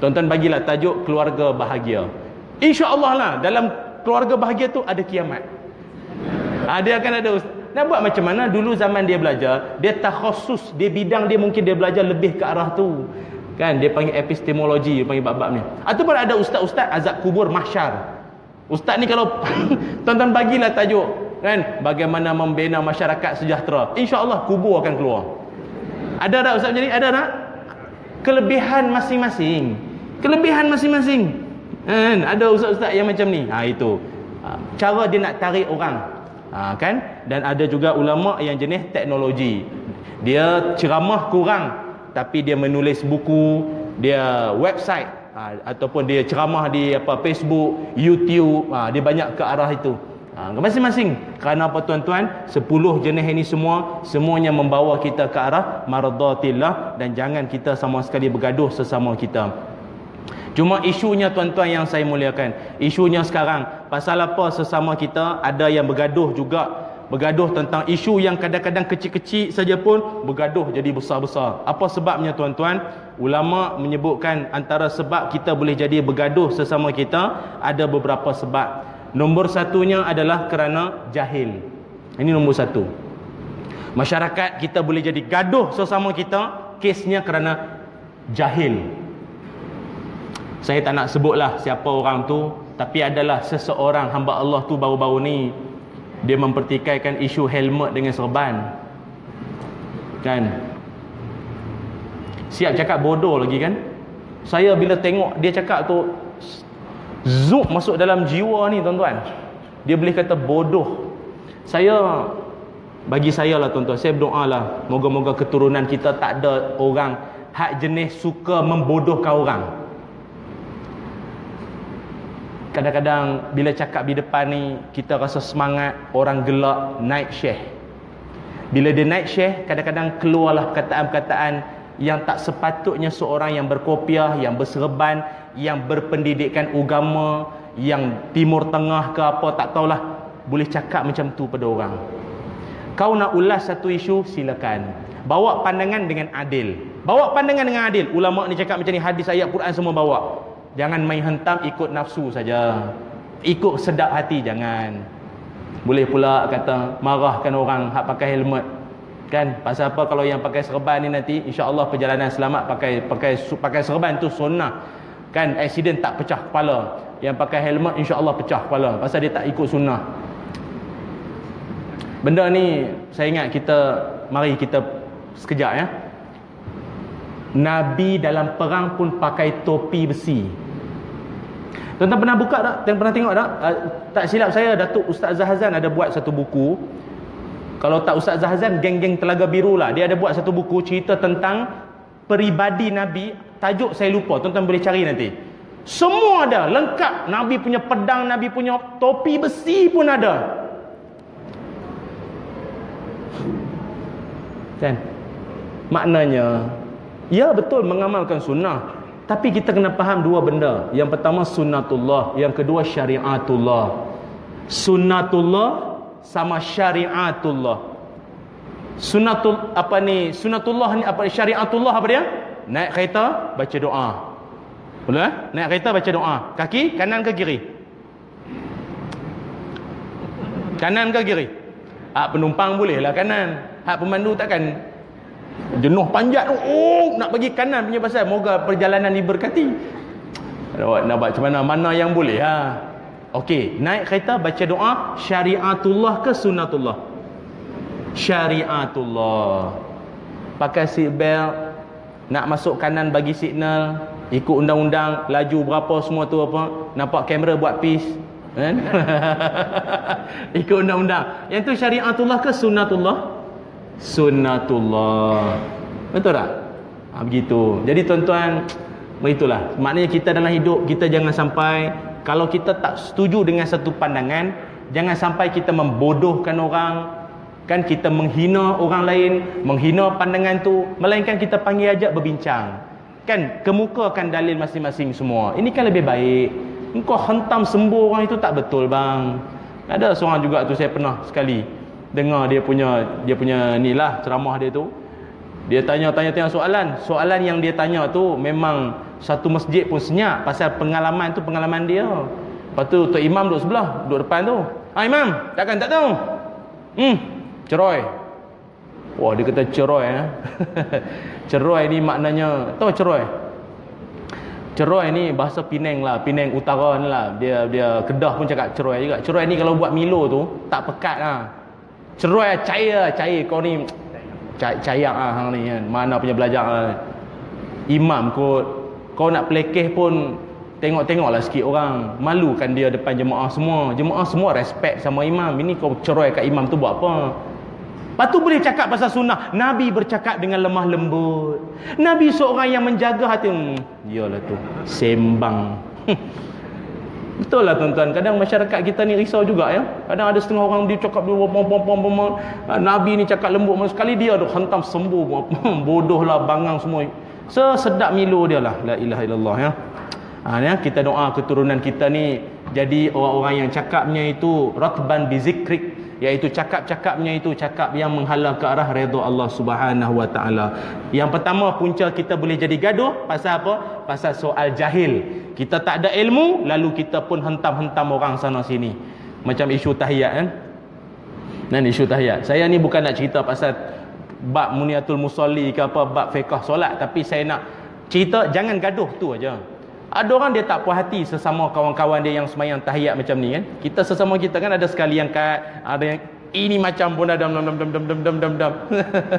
Tuan-tuan bagilah tajuk keluarga bahagia. Insya-Allah lah dalam keluarga bahagia tu ada kiamat. Ha, dia akan ada nak buat macam mana dulu zaman dia belajar, dia takhusus, dia bidang dia mungkin dia belajar lebih ke arah tu. Kan dia panggil epistemologi, dia panggil bab-bab ni. Ataupun ada ustaz-ustaz azab kubur mahsyar. Ustaz ni kalau *laughs* tuan-tuan bagilah tajuk kan bagaimana membina masyarakat sejahtera. Insya-Allah kubur akan keluar. Ada tak ustaz jadi? Ada tak? kelebihan masing-masing kelebihan masing-masing kan? Ada ustaz-ustaz yang macam ni. Ha itu. Ha, cara dia nak tarik orang. Ha, kan? Dan ada juga ulama yang jenis teknologi. Dia ceramah kurang tapi dia menulis buku dia website ha, ataupun dia ceramah di apa Facebook YouTube. Ha, dia banyak ke arah itu. Ha, masing-masing. Kerana apa tuan-tuan? Sepuluh jenis ini semua, semuanya membawa kita ke arah maradatillah dan jangan kita sama sekali bergaduh sesama kita. Cuma isunya tuan-tuan yang saya muliakan. Isunya sekarang, pasal apa sesama kita ada yang bergaduh juga. Bergaduh tentang isu yang kadang-kadang kecil-kecil saja pun bergaduh jadi besar-besar. Apa sebabnya tuan-tuan? Ulama menyebutkan antara sebab kita boleh jadi bergaduh sesama kita ada beberapa sebab. Nombor satunya adalah kerana jahil. Ini nombor satu. Masyarakat kita boleh jadi gaduh sesama kita kesnya kerana jahil. Saya tak nak sebutlah siapa orang tu tapi adalah seseorang hamba Allah tu baru-baru ni dia mempertikaikan isu helmet dengan serban. Kan? Siap cakap bodoh lagi kan? Saya bila tengok dia cakap tu Zup masuk dalam jiwa ni tuan-tuan Dia boleh kata bodoh Saya Bagi saya lah tuan-tuan Saya berdoa lah Moga-moga keturunan kita tak ada orang Hak jenis suka membodohkan orang Kadang-kadang bila cakap di depan ni Kita rasa semangat Orang gelak naik syekh Bila dia naik syekh Kadang-kadang keluarlah perkataan-perkataan yang tak sepatutnya seorang yang berkopiah, yang berserban, yang berpendidikan agama, yang timur tengah ke apa tak tahulah boleh cakap macam tu pada orang. Kau nak ulas satu isu silakan. Bawa pandangan dengan adil. Bawa pandangan dengan adil. Ulama ni cakap macam ni hadis ayat Quran semua bawa. Jangan main hentam ikut nafsu saja. Ikut sedap hati jangan. Boleh pula kata marahkan orang hak pakai helmet. Kan? Pasal apa? Kalau yang pakai serban ni nanti insya-Allah perjalanan selamat pakai pakai pakai serban tu sunnah. Kan? Accident tak pecah kepala. Yang pakai helmet insya-Allah pecah kepala. Pasal dia tak ikut sunnah. Benda ni saya ingat kita mari kita sekejap ya Nabi dalam perang pun pakai topi besi Tuan-tuan pernah buka tak? Tuan pernah tengok tak? Uh, tak silap saya Datuk Ustaz Zahazan ada buat satu buku kalau tak Ustaz Zahazan, geng-geng Telaga Biru lah. Dia ada buat satu buku cerita tentang peribadi Nabi. Tajuk saya lupa. Tuan-tuan boleh cari nanti. Semua ada. Lengkap. Nabi punya pedang, Nabi punya topi besi pun ada. Kan? Maknanya, ya betul mengamalkan sunnah. Tapi kita kena faham dua benda. Yang pertama sunnatullah. Yang kedua syariatullah. Sunnatullah sama syariatullah sunatul apa ni sunatullah ni apa syariatullah apa dia naik kereta baca doa boleh eh? naik kereta baca doa kaki kanan ke kiri kanan ke kiri hak penumpang boleh lah kanan hak pemandu takkan jenuh panjat oh nak bagi kanan punya pasal moga perjalanan ni berkati nak buat macam mana mana yang boleh ha Okey, naik kereta baca doa syariatullah ke sunnatullah? Syariatullah. Pakai seat belt, nak masuk kanan bagi signal, ikut undang-undang, laju berapa semua tu apa? Nampak kamera buat peace, kan? *laughs* ikut undang-undang. Yang tu syariatullah ke sunnatullah? Sunnatullah. Betul tak? Ha, begitu. Jadi tuan-tuan, begitulah. Maknanya kita dalam hidup kita jangan sampai kalau kita tak setuju dengan satu pandangan jangan sampai kita membodohkan orang kan kita menghina orang lain menghina pandangan tu melainkan kita panggil ajak berbincang kan kemukakan dalil masing-masing semua ini kan lebih baik engkau hentam sembuh orang itu tak betul bang ada seorang juga tu saya pernah sekali dengar dia punya dia punya ni lah ceramah dia tu. Dia tanya-tanya-tanya soalan. Soalan yang dia tanya tu memang satu masjid pun senyap pasal pengalaman tu pengalaman dia. Lepas tu Tok Imam duduk sebelah duduk depan tu. Ha Imam takkan tak tahu? Hmm ceroy wah dia kata ceroy eh? *laughs* ceroy ni maknanya tahu ceroy ceroy ni bahasa Penang lah Penang utara ni lah. Dia dia kedah pun cakap ceroy juga. Ceroy ni kalau buat Milo tu tak pekat lah ceroy cair cair kau ni cair lah hang ni kan. Mana punya belajar lah imam kot. Kau nak pelekeh pun tengok-tengoklah sikit orang. Malukan dia depan jemaah semua. Jemaah semua respect sama imam. Ini kau cerai kat imam tu buat apa? Lepas tu boleh cakap pasal sunnah. Nabi bercakap dengan lemah lembut. Nabi seorang yang menjaga hati. Hmm, iyalah tu. Sembang *laughs* betul lah tuan-tuan kadang masyarakat kita ni risau juga ya. Kadang ada setengah orang dia cakap dia pom pom pom pom Nabi ni cakap lembut sekali dia ada hantam sembuh *laughs* bodoh lah bangang semua. Sesedap milu dia lah. La ilaha illallah ya. Ha, ya kita doa keturunan kita ni jadi orang-orang yang cakapnya itu ratban bizikrik iaitu cakap-cakapnya itu cakap yang menghalang ke arah redha Allah Subhanahu wa taala. Yang pertama punca kita boleh jadi gaduh pasal apa? Pasal soal jahil. Kita tak ada ilmu lalu kita pun hentam-hentam orang sana sini. Macam isu tahiyat kan. Nan isu tahiyat. Saya ni bukan nak cerita pasal bab muniatul musalli ke apa bab fiqh solat tapi saya nak cerita jangan gaduh tu aja. Ada orang dia tak puas hati sesama kawan-kawan dia yang semayang tahiyat macam ni kan. Kita sesama kita kan ada sekali yang kat, ada yang ini macam pun dam dam dam dam dam dam dam dam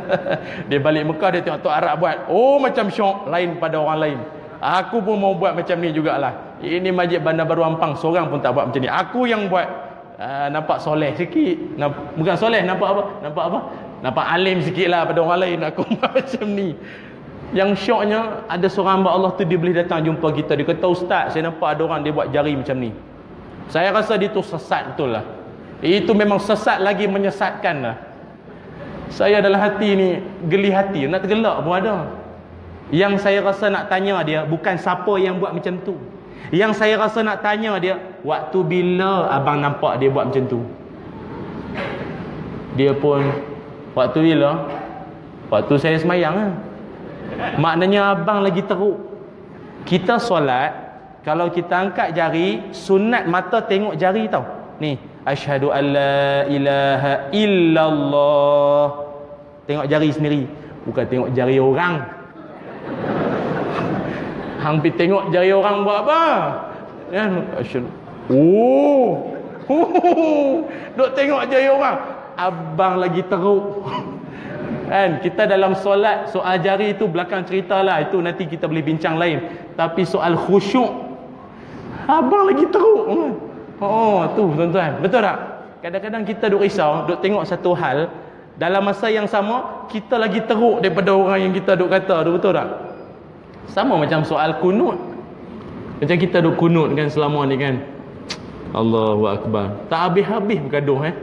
*laughs* dia balik Mekah dia tengok tok Arab buat. Oh macam syok lain pada orang lain. Aku pun mau buat macam ni jugalah. Ini masjid Bandar Baru Ampang seorang pun tak buat macam ni. Aku yang buat uh, nampak soleh sikit. Namp- bukan soleh nampak apa? Nampak apa? Nampak alim sikit lah pada orang lain. Aku *laughs* buat macam ni. Yang syoknya ada seorang hamba Allah tu dia boleh datang jumpa kita. Dia kata ustaz saya nampak ada orang dia buat jari macam ni. Saya rasa dia tu sesat betul lah. Itu memang sesat lagi menyesatkan lah. Saya dalam hati ni geli hati. Nak tergelak pun ada. Yang saya rasa nak tanya dia bukan siapa yang buat macam tu. Yang saya rasa nak tanya dia waktu bila abang nampak dia buat macam tu. Dia pun waktu bila? Waktu saya semayang lah. Maknanya abang lagi teruk. Kita solat, kalau kita angkat jari, sunat mata tengok jari tau. Ni, asyhadu alla ilaha illallah. Tengok jari sendiri, bukan tengok jari orang. *laughs* Hang pi tengok jari orang buat apa? Kan? Asyhadu. Oh. *laughs* Duk tengok jari orang. Abang lagi teruk. *laughs* Kan kita dalam solat soal jari itu belakang ceritalah itu nanti kita boleh bincang lain. Tapi soal khusyuk abang lagi teruk. Oh tu tuan-tuan. Betul tak? Kadang-kadang kita duk risau, duk tengok satu hal dalam masa yang sama kita lagi teruk daripada orang yang kita duk kata tu betul tak? Sama macam soal kunut. Macam kita duk kunut kan selama ni kan. Allahu akbar. Tak habis-habis bergaduh eh.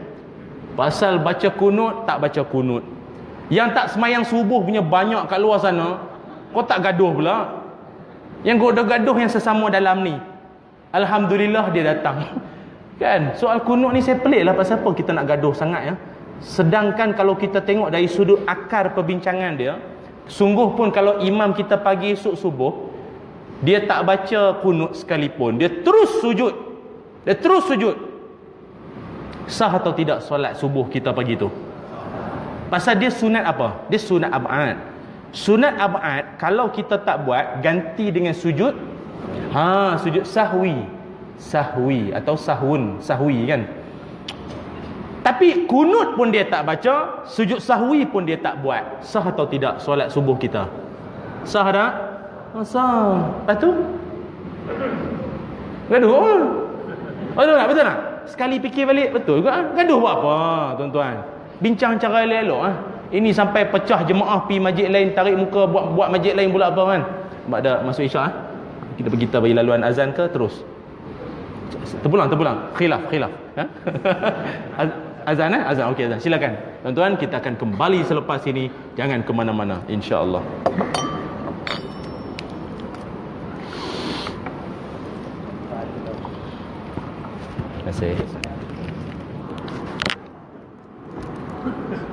Pasal baca kunut tak baca kunut. Yang tak semayang subuh punya banyak kat luar sana, kau tak gaduh pula. Yang kau dah gaduh yang sesama dalam ni. Alhamdulillah dia datang. *laughs* Kan? Soal kunut ni saya pelik lah pasal apa kita nak gaduh sangat ya. Sedangkan kalau kita tengok dari sudut akar perbincangan dia, sungguh pun kalau imam kita pagi esok subuh, dia tak baca kunut sekalipun. Dia terus sujud. Dia terus sujud. Sah atau tidak solat subuh kita pagi tu? Pasal dia sunat apa? Dia sunat ab'ad. Sunat ab'ad kalau kita tak buat ganti dengan sujud ha sujud sahwi. Sahwi atau sahun, sahwi kan. Tapi kunut pun dia tak baca, sujud sahwi pun dia tak buat. Sah atau tidak solat subuh kita? Sah tak? Oh, sah. Lepas tu? Gaduh. Oh. Betul tak? Betul tak? Sekali fikir balik, betul juga. Gaduh buat apa, tuan-tuan? Bincang cara elok-elok. Ha? Ini sampai pecah jemaah pi masjid lain, tarik muka buat buat masjid lain pula apa kan? Sebab dah masuk isyak. Ha? Kita pergi kita bagi laluan azan ke terus? Terpulang, terpulang. Khilaf, khilaf. *laughs* Ha? azan eh? Azan, okey azan. Silakan. Tuan-tuan, kita akan kembali selepas ini. Jangan ke mana-mana, insya-Allah. Terima kasih. Thank you.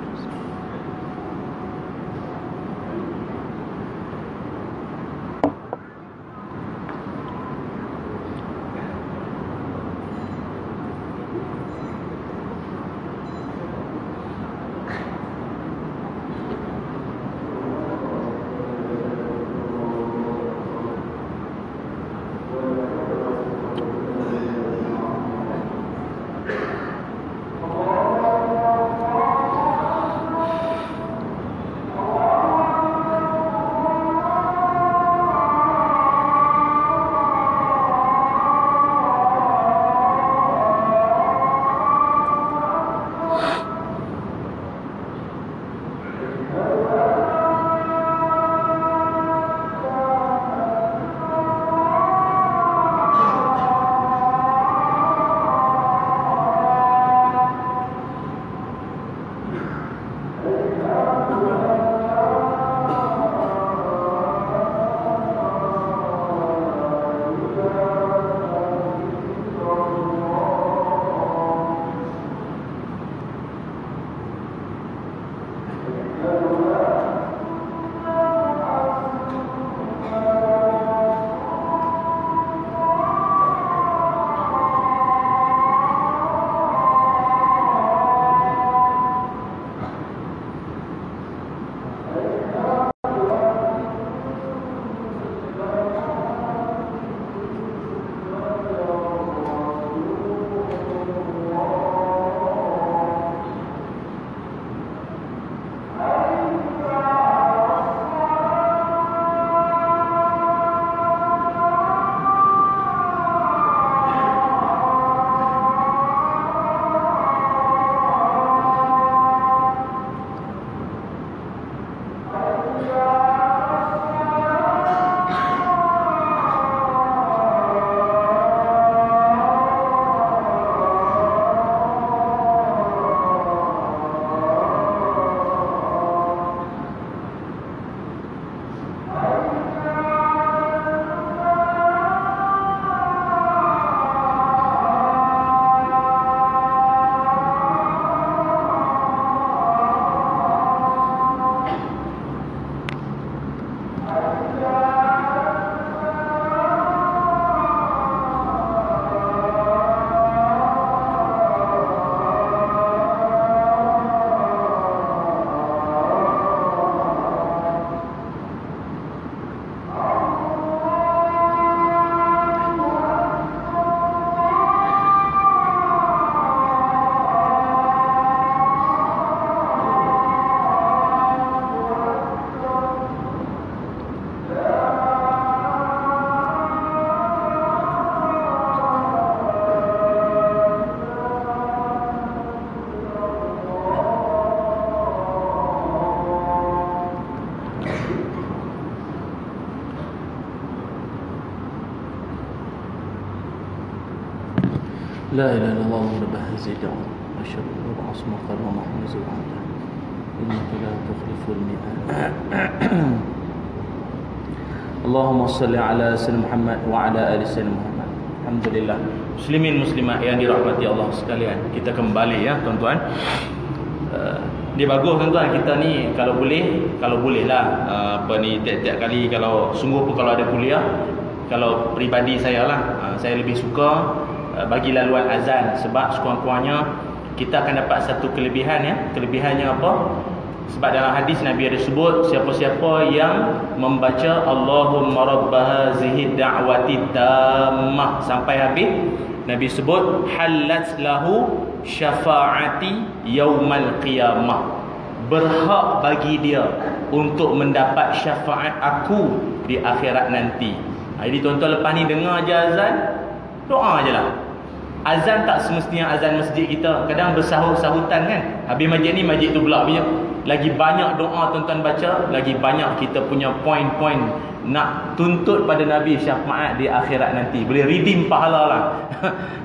Yeah. لا إله إلا الله رب هذه الدعوة أشهد أن لا إله إلا الله محمد رسول الله إنك لا تخلف الميعاد اللهم صل على سيدنا محمد وعلى آل سيدنا محمد الحمد لله Muslimin muslimat yang dirahmati Allah sekalian. Kita kembali ya tuan-tuan. Uh, dia bagus tuan-tuan kita ni kalau boleh kalau boleh lah uh, apa ni tiap-tiap kali kalau sungguh pun kalau ada kuliah kalau peribadi saya lah uh, saya lebih suka uh, bagi laluan azan sebab sekurang-kurangnya kita akan dapat satu kelebihan ya kelebihannya apa sebab dalam hadis Nabi ada sebut siapa-siapa yang membaca Allahumma rabb hazihi da'wati tammah sampai habis Nabi sebut halat lahu syafaati yaumal qiyamah berhak bagi dia untuk mendapat syafaat aku di akhirat nanti. Jadi tuan-tuan lepas ni dengar je azan, doa je lah. Azan tak semestinya azan masjid kita. Kadang bersahut-sahutan kan. Habis masjid ni, masjid tu pula punya. Lagi banyak doa tuan-tuan baca. Lagi banyak kita punya poin-poin nak tuntut pada Nabi syafaat di akhirat nanti. Boleh redeem pahala lah.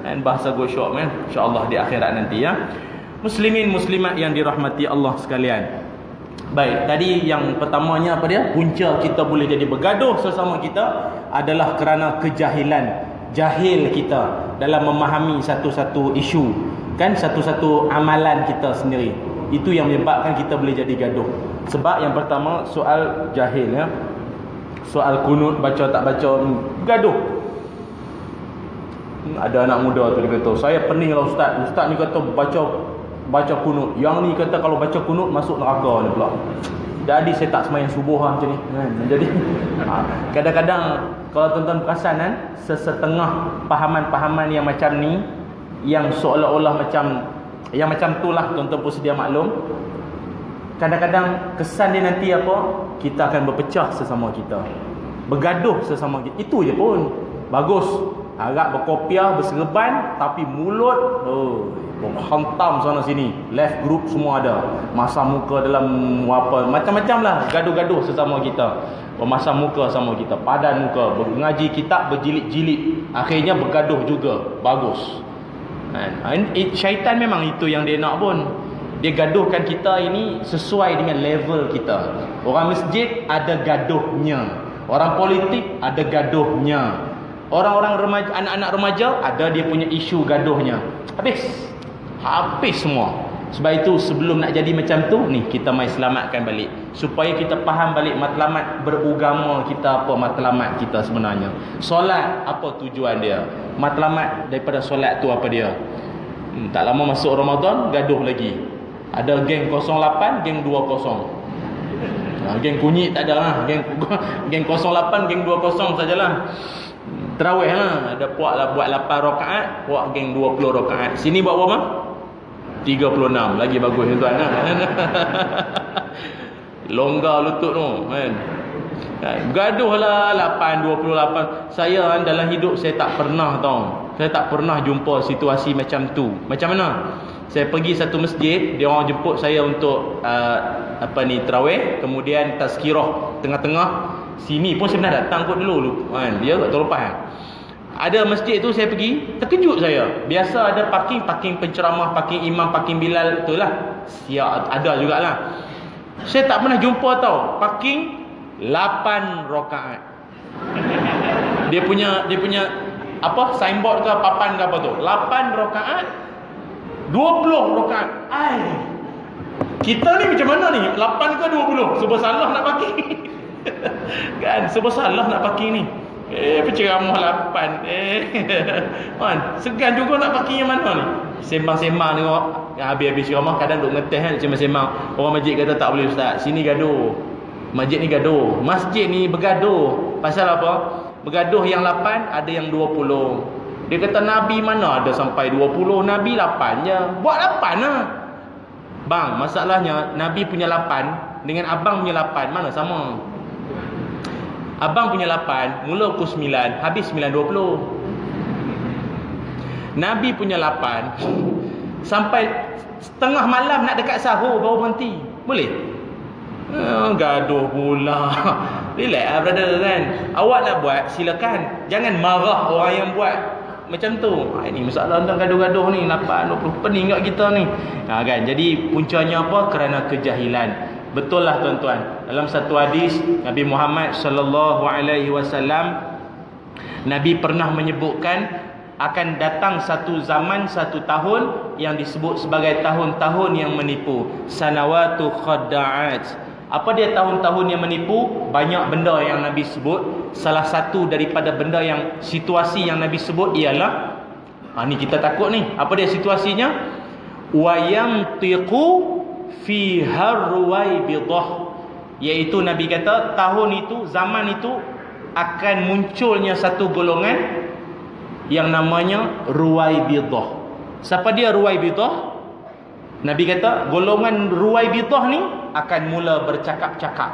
Dan *laughs* bahasa gosyok kan. InsyaAllah di akhirat nanti ya. Muslimin muslimat yang dirahmati Allah sekalian. Baik, tadi yang pertamanya apa dia? Punca kita boleh jadi bergaduh sesama kita adalah kerana kejahilan jahil kita dalam memahami satu-satu isu. Kan satu-satu amalan kita sendiri. Itu yang menyebabkan kita boleh jadi gaduh. Sebab yang pertama soal jahil ya. Soal kunut baca tak baca gaduh. Ada anak muda tu dia kata saya pening lah ustaz. Ustaz ni kata baca baca kunut. Yang ni kata kalau baca kunut masuk neraka ni pula. Jadi saya tak semayang subuh lah macam ni. Kan jadi *laughs* ha, kadang-kadang kalau tuan-tuan perasan kan sesetengah pahaman-pahaman yang macam ni yang seolah-olah macam yang macam tu lah tuan-tuan pun sedia maklum. Kadang-kadang kesan dia nanti apa? Kita akan berpecah sesama kita. Bergaduh sesama kita. Itu je pun. Bagus. Harap berkopiah berserban tapi mulut oh hantam sana sini. Left group semua ada. Masa muka dalam apa macam-macam lah. Gaduh-gaduh sesama kita bermasam muka sama kita. Padan muka. Mengaji kitab berjilid-jilid. Akhirnya bergaduh juga. Bagus. Kan? Syaitan memang itu yang dia nak pun. Dia gaduhkan kita ini sesuai dengan level kita. Orang masjid ada gaduhnya. Orang politik ada gaduhnya. Orang-orang remaja anak-anak remaja ada dia punya isu gaduhnya. Habis. Habis semua. Sebab itu sebelum nak jadi macam tu ni kita mai selamatkan balik supaya kita faham balik matlamat beragama kita apa matlamat kita sebenarnya. Solat apa tujuan dia? Matlamat daripada solat tu apa dia? Hmm, tak lama masuk Ramadan gaduh lagi. Ada geng 08, geng 20. Nah, geng kunyit tak ada lah. Geng *laughs* geng 08, geng 20 sajalah. Terawih lah. Ada puak lah buat 8 rakaat, puak geng 20 rakaat. Sini buat berapa? 36 lagi bagus tuan kan *laughs* longgar lutut tu kan? Gaduhlah 8 28 saya kan dalam hidup saya tak pernah tau. Saya tak pernah jumpa situasi macam tu. Macam mana? Saya pergi satu masjid dia orang jemput saya untuk uh, apa ni tarawih kemudian tazkirah. Tengah-tengah. Sini pun saya pernah datang kot dulu kan? Dia tak terlepas kan? Ada masjid tu saya pergi terkejut saya. Biasa ada parking parking penceramah parking imam parking bilal itulah. Siap ada jugalah saya tak pernah jumpa tau. Parking 8 rakaat. Dia punya dia punya apa signboard ke papan ke apa tu? 8 rakaat 20 rakaat. Ai. Kita ni macam mana ni? 8 ke 20 sebab salah nak parking. *laughs* Kan? Sebab salah nak parking ni. Eh penceramah lapan? Eh. *laughs* Man Segan juga nak pakai yang mana ni? Sembang-sembang tengok habis-habis ceramah Kadang duk ngeteh kan Sembang-sembang. Orang masjid kata tak boleh ustaz. Sini gaduh. Masjid ni gaduh. Masjid ni bergaduh. Pasal apa? Bergaduh yang lapan Ada yang dua puluh. Dia kata Nabi mana ada sampai dua puluh? Nabi lapan je. Buat lapan lah Bang masalahnya Nabi punya lapan Dengan abang punya lapan Mana sama? Abang punya 8 Mula pukul 9 Habis 9.20 Nabi punya 8 Sampai Setengah malam nak dekat sahur Baru berhenti. Boleh? Oh, gaduh pula. *laughs* Relax lah brother kan? Awak nak buat silakan. Jangan marah orang yang buat. Macam tu. Ha, ini masalah tentang gaduh-gaduh ni. 8 20 pening kat kita ni. Ha, kan? Jadi puncanya apa? Kerana kejahilan. Betul lah tuan-tuan. Dalam satu hadis Nabi Muhammad sallallahu alaihi wasallam Nabi pernah menyebutkan akan datang satu zaman satu tahun yang disebut sebagai tahun-tahun yang menipu. Sanawatu khadda'at. Apa dia tahun-tahun yang menipu? Banyak benda yang Nabi sebut. Salah satu daripada benda yang situasi yang Nabi sebut ialah ha, ni kita takut ni. Apa dia situasinya? Wayam tiqu fi harwai bidah. Iaitu Nabi kata tahun itu zaman itu akan munculnya satu golongan yang namanya Ruwaibidah. Siapa dia Ruwaibidah? Nabi kata golongan Ruwaibidah ni akan mula bercakap-cakap.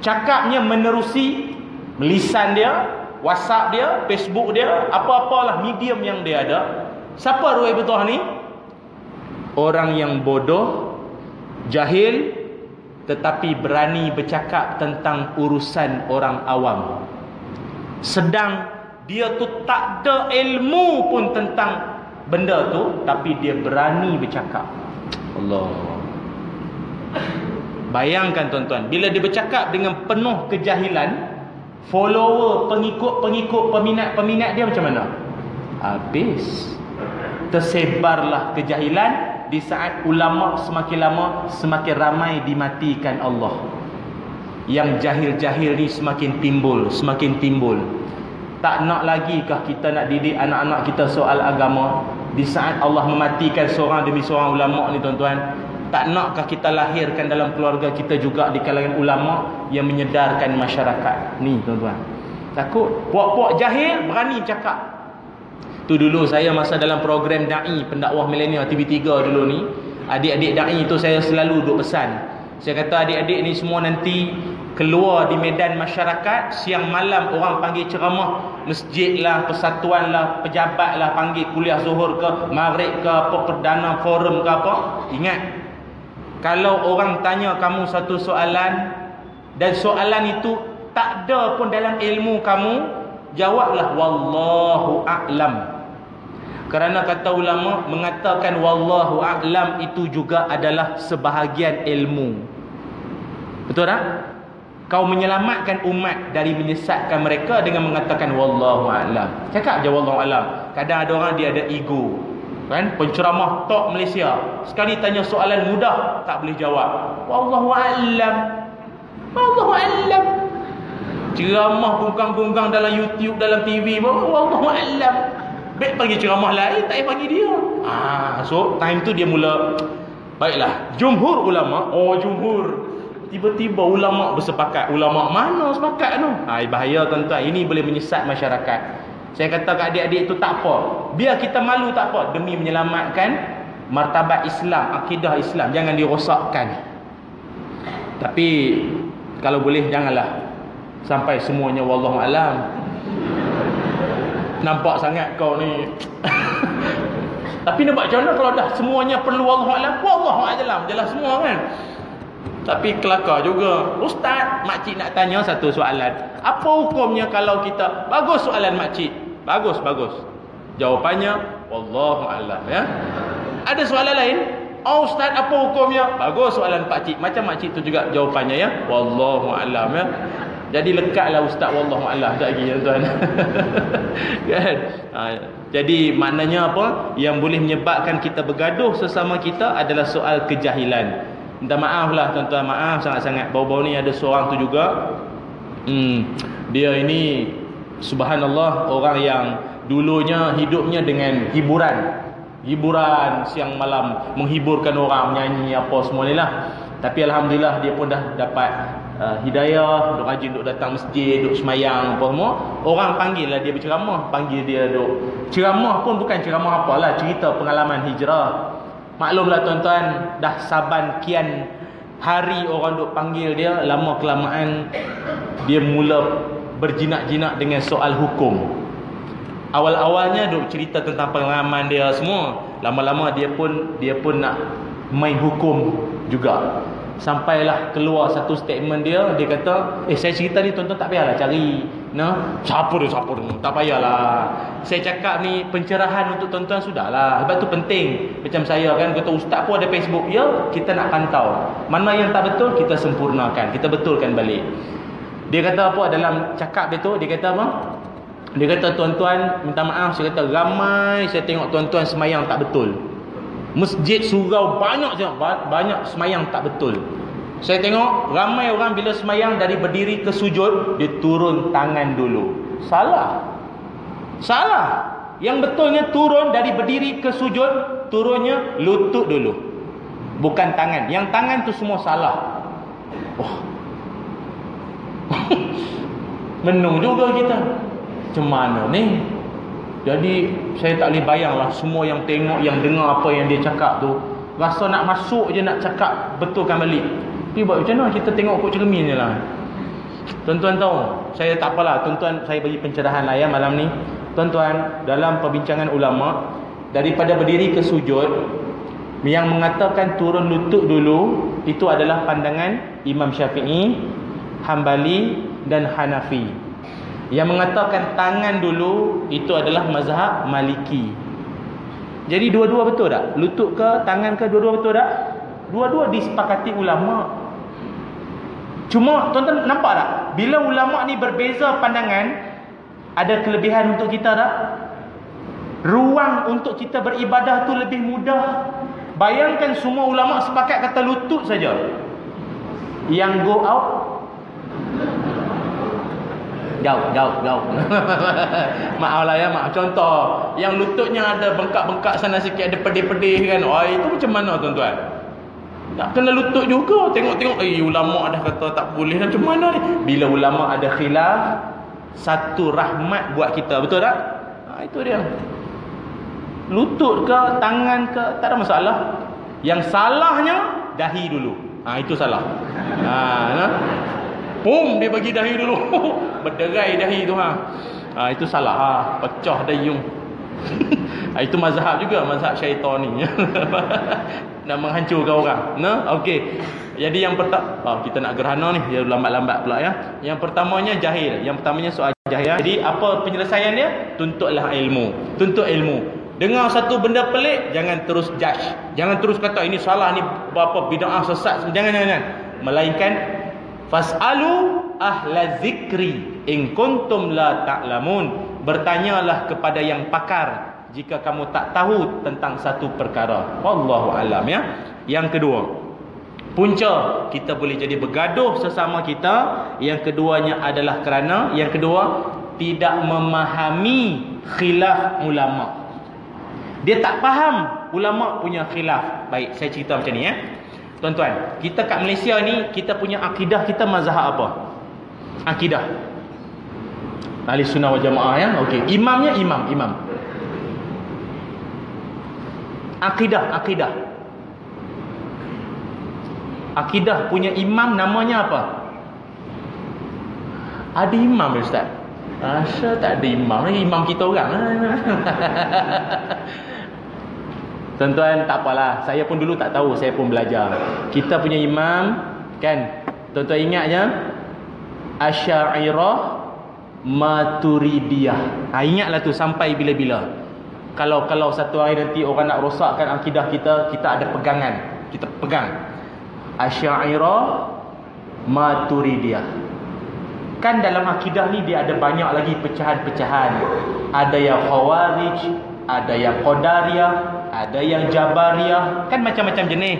Cakapnya menerusi lisan dia, WhatsApp dia, Facebook dia, apa-apalah medium yang dia ada. Siapa Ruwaibidah ni? Orang yang bodoh, jahil tetapi berani bercakap tentang urusan orang awam. Sedang dia tu tak ada ilmu pun tentang benda tu tapi dia berani bercakap. Allah. Bayangkan tuan-tuan bila dia bercakap dengan penuh kejahilan follower pengikut-pengikut peminat-peminat dia macam mana? Habis. Tersebarlah kejahilan di saat ulama semakin lama semakin ramai dimatikan Allah. Yang jahil-jahil ni semakin timbul semakin timbul tak nak lagi kah kita nak didik anak-anak kita soal agama? Di saat Allah mematikan seorang demi seorang ulama ni tuan-tuan tak nakkah kita lahirkan dalam keluarga kita juga di kalangan ulama yang menyedarkan masyarakat ni tuan-tuan? Takut? Puak-puak jahil berani cakap. Tu dulu saya masa dalam program da'i pendakwah milenial TV3 dulu ni. Adik-adik da'i tu saya selalu duk pesan. Saya kata adik-adik ni semua nanti keluar di medan masyarakat siang malam orang panggil ceramah masjid lah persatuan lah pejabat lah panggil kuliah zuhur ke maghrib ke apa perdana forum ke apa. Ingat kalau orang tanya kamu satu soalan dan soalan itu tak ada pun dalam ilmu kamu jawablah wallahu a'lam. Kerana kata ulama mengatakan wallahu a'lam itu juga adalah sebahagian ilmu. Betul tak kau menyelamatkan umat dari menyesatkan mereka dengan mengatakan wallahu alam. Cakap je wallahu alam. Kadang ada orang dia ada ego. Kan? Penceramah top Malaysia. Sekali tanya soalan mudah tak boleh jawab. Wallahu alam. Wallahu alam. Ceramah gunggang-gunggang dalam YouTube, dalam TV, wallahu alam. Baik panggil ceramah lain, tak payah panggil dia. Ah, so time tu dia mula baiklah. Jumhur ulama, oh jumhur tiba-tiba ulama bersepakat. Ulama mana sepakat tu? Ha, bahaya tuan-tuan. Ini boleh menyesat masyarakat. Saya kata kat adik-adik itu tak apa. Biar kita malu tak apa. Demi menyelamatkan martabat Islam akidah Islam. Jangan dirosakkan. Tapi kalau boleh janganlah. Sampai semuanya wallahu alam. Nampak sangat kau ni. *laughs* Tapi nampak macam mana kalau dah semuanya perlu wallahu alam? Wallahu alam. Jelas semua kan tapi kelakar juga. Ustaz, makcik nak tanya satu soalan. Apa hukumnya kalau kita... Bagus soalan makcik. Bagus, bagus. Jawapannya, Wallahu alam ya. Ada soalan lain? Oh Ustaz, apa hukumnya? Bagus soalan pakcik. Macam makcik tu juga jawapannya ya. Wallahu alam ya. Jadi lekatlah Ustaz Wallahu alam tak lagi tuan. *laughs* kan? Ha, jadi maknanya apa? Yang boleh menyebabkan kita bergaduh sesama kita adalah soal kejahilan. Minta maaf lah tuan-tuan Maaf sangat-sangat. Bau-bau ni ada seorang tu juga. Hmm, Dia ini Subhanallah Orang yang dulunya hidupnya dengan hiburan. Hiburan siang malam Menghiburkan orang Menyanyi apa semua ni lah. Tapi Alhamdulillah dia pun dah dapat uh, Hidayah Duk rajin duk datang masjid Duk semayang apa semua. Orang panggil lah dia berceramah. Panggil dia duk. Ceramah pun bukan ceramah apalah Cerita pengalaman hijrah Maklumlah tuan-tuan dah saban kian hari orang duk panggil dia lama kelamaan dia mula berjinak-jinak dengan soal hukum. Awal-awalnya duk cerita tentang pengalaman dia semua. Lama-lama dia pun dia pun nak main hukum juga. Sampailah keluar satu statement dia Dia kata Eh saya cerita ni tuan-tuan tak payahlah cari. No? Siapa dia siapa dia? Tak payahlah. Saya cakap ni pencerahan untuk tuan-tuan sudahlah. Sebab tu penting. Macam saya kan Kata ustaz pun ada Facebook. Ya kita nak pantau. Mana yang tak betul Kita sempurnakan. Kita betulkan balik. Dia kata apa dalam cakap dia tu Dia kata apa? Dia kata tuan-tuan minta maaf saya kata ramai saya tengok tuan-tuan semayang tak betul. Masjid surau banyak je banyak semayang tak betul. Saya tengok ramai orang bila semayang dari berdiri ke sujud dia turun tangan dulu. Salah. Salah. Yang betulnya turun dari berdiri ke sujud turunnya lutut dulu. Bukan tangan. Yang tangan tu semua salah. Oh. *laughs* Menung juga kita. Macam mana ni? Jadi saya tak boleh bayanglah semua yang tengok, yang dengar apa yang dia cakap tu. Rasa nak masuk je nak cakap betulkan balik. Tapi buat macam mana kita tengok kot cermin je lah. Tuan-tuan tahu, saya tak apalah. Tuan-tuan saya bagi pencerahan lah ya malam ni. Tuan-tuan, dalam perbincangan ulama, daripada berdiri ke sujud, yang mengatakan turun lutut dulu, itu adalah pandangan Imam Syafi'i, Hambali dan Hanafi. Yang mengatakan tangan dulu itu adalah mazhab Maliki. Jadi dua-dua betul tak? Lutut ke tangan ke dua-dua betul tak? Dua-dua disepakati ulama. Cuma tuan-tuan nampak tak? Bila ulama ni berbeza pandangan, ada kelebihan untuk kita tak? Ruang untuk kita beribadah tu lebih mudah. Bayangkan semua ulama sepakat kata lutut saja. Yang go out jauh jauh jauh. *laughs* Maaf lah ya maaf. Contoh yang lututnya ada bengkak-bengkak sana sikit ada pedih-pedih kan. Oh itu macam mana tuan-tuan? Tak kena lutut juga. Tengok-tengok eh ulama dah kata tak boleh macam mana ni? Bila ulama ada khilaf satu rahmat buat kita. Betul tak? Ha, itu dia. Lutut ke tangan ke tak ada masalah. Yang salahnya dahi dulu. Ha, itu salah. Ha, nah. Pum dia bagi dahi dulu. *laughs* Berderai dahi tu ha. ha itu salah ha. Pecah dayung. *laughs* ha, itu mazhab juga mazhab syaitan ni. *laughs* nak menghancurkan orang. Nah, okey. Jadi yang pertama, oh, kita nak gerhana ni, dia lambat-lambat pula ya. Yang pertamanya jahil, yang pertamanya soal jahil. Ya. Jadi apa penyelesaian dia? Tuntutlah ilmu. Tuntut ilmu. Dengar satu benda pelik, jangan terus judge. Jangan terus kata ini salah ni apa bid'ah sesat. Jangan jangan. Melainkan Fas'alu ahla zikri in kuntum la ta'lamun. Bertanyalah kepada yang pakar jika kamu tak tahu tentang satu perkara. Wallahu alam ya. Yang kedua, punca kita boleh jadi bergaduh sesama kita. Yang keduanya adalah kerana yang kedua tidak memahami khilaf ulama. Dia tak faham ulama punya khilaf. Baik, saya cerita macam ni ya. Tuan-tuan, kita kat Malaysia ni kita punya akidah kita mazhab apa? Akidah. Ahli sunnah wal jamaah ya. Okey, imamnya imam, imam. Akidah, akidah. Akidah punya imam namanya apa? Ada imam Ustaz. Asal tak ada imam, imam kita orang. *laughs* Tuan-tuan tak apalah. Saya pun dulu tak tahu, saya pun belajar. Kita punya imam kan. Tuan-tuan ingat je Asy'ariyah Maturidiyah. Ha ingatlah tu sampai bila-bila. Kalau kalau satu hari nanti orang nak rosakkan akidah kita, kita ada pegangan. Kita pegang. Asy'ariyah Maturidiyah. Kan dalam akidah ni dia ada banyak lagi pecahan-pecahan. Ada yang Khawarij, ada yang Qadariyah, ada yang Jabariyah, kan macam-macam jenis.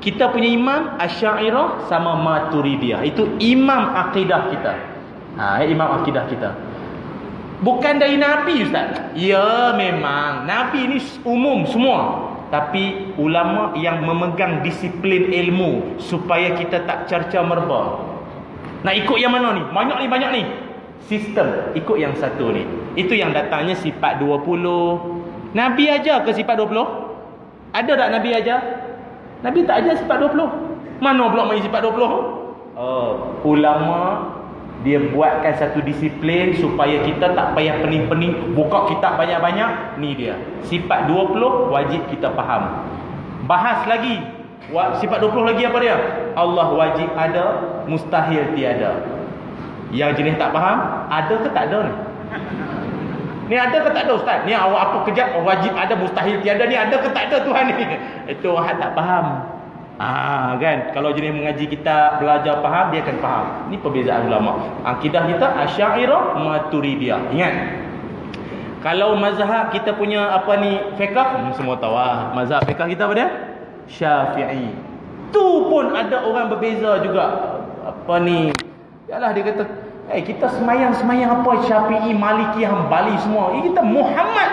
Kita punya imam Asy'ariyah sama Maturidiyah. Itu imam akidah kita. Ha, imam akidah kita. Bukan dari Nabi Ustaz. Ya memang Nabi ni umum semua. Tapi ulama yang memegang disiplin ilmu supaya kita tak cerca merba. Nak ikut yang mana ni? Banyak ni, banyak ni. Sistem ikut yang satu ni. Itu yang datangnya sifat 20, Nabi aja ke sifat 20? Ada tak Nabi aja? Nabi tak aja sifat 20. Mana pula main sifat 20? Oh, ulama dia buatkan satu disiplin supaya kita tak payah pening-pening buka kitab banyak-banyak. Ni dia. Sifat 20 wajib kita faham. Bahas lagi Sifat 20 lagi apa dia? Allah wajib ada, mustahil tiada. Yang jenis tak faham, ada ke tak ada ni? Ni ada ke tak ada ustaz? Ni awak apa kejap wajib ada mustahil tiada ni ada ke tak ada Tuhan ni? *laughs* Itu orang tak faham. Ah kan kalau jenis mengaji kita belajar faham dia akan faham. Ni perbezaan ulama. Akidah kita Asy'ariyah Maturidiyah. Ingat. Kalau mazhab kita punya apa ni fiqh hmm, semua tahu ah. Mazhab fiqh kita apa dia? Syafi'i. Tu pun ada orang berbeza juga. Apa ni? Yalah dia kata Eh kita semayang-semayang apa Syafi'i, Maliki, Hambali semua. Eh kita Muhammad.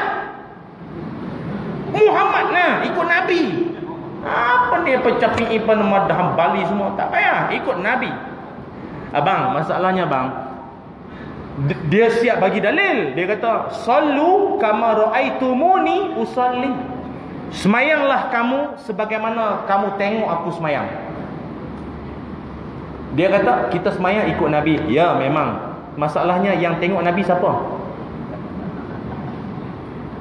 Muhammad nah, ikut Nabi. Apa ni apa Syafi'i, nama Hambali semua. Tak payah, ikut Nabi. Abang, masalahnya bang. Dia siap bagi dalil. Dia kata, "Sallu kama raaitumuni usalli." Semayanglah kamu sebagaimana kamu tengok aku semayang. Dia kata kita semayang ikut Nabi. Ya memang. Masalahnya yang tengok Nabi siapa?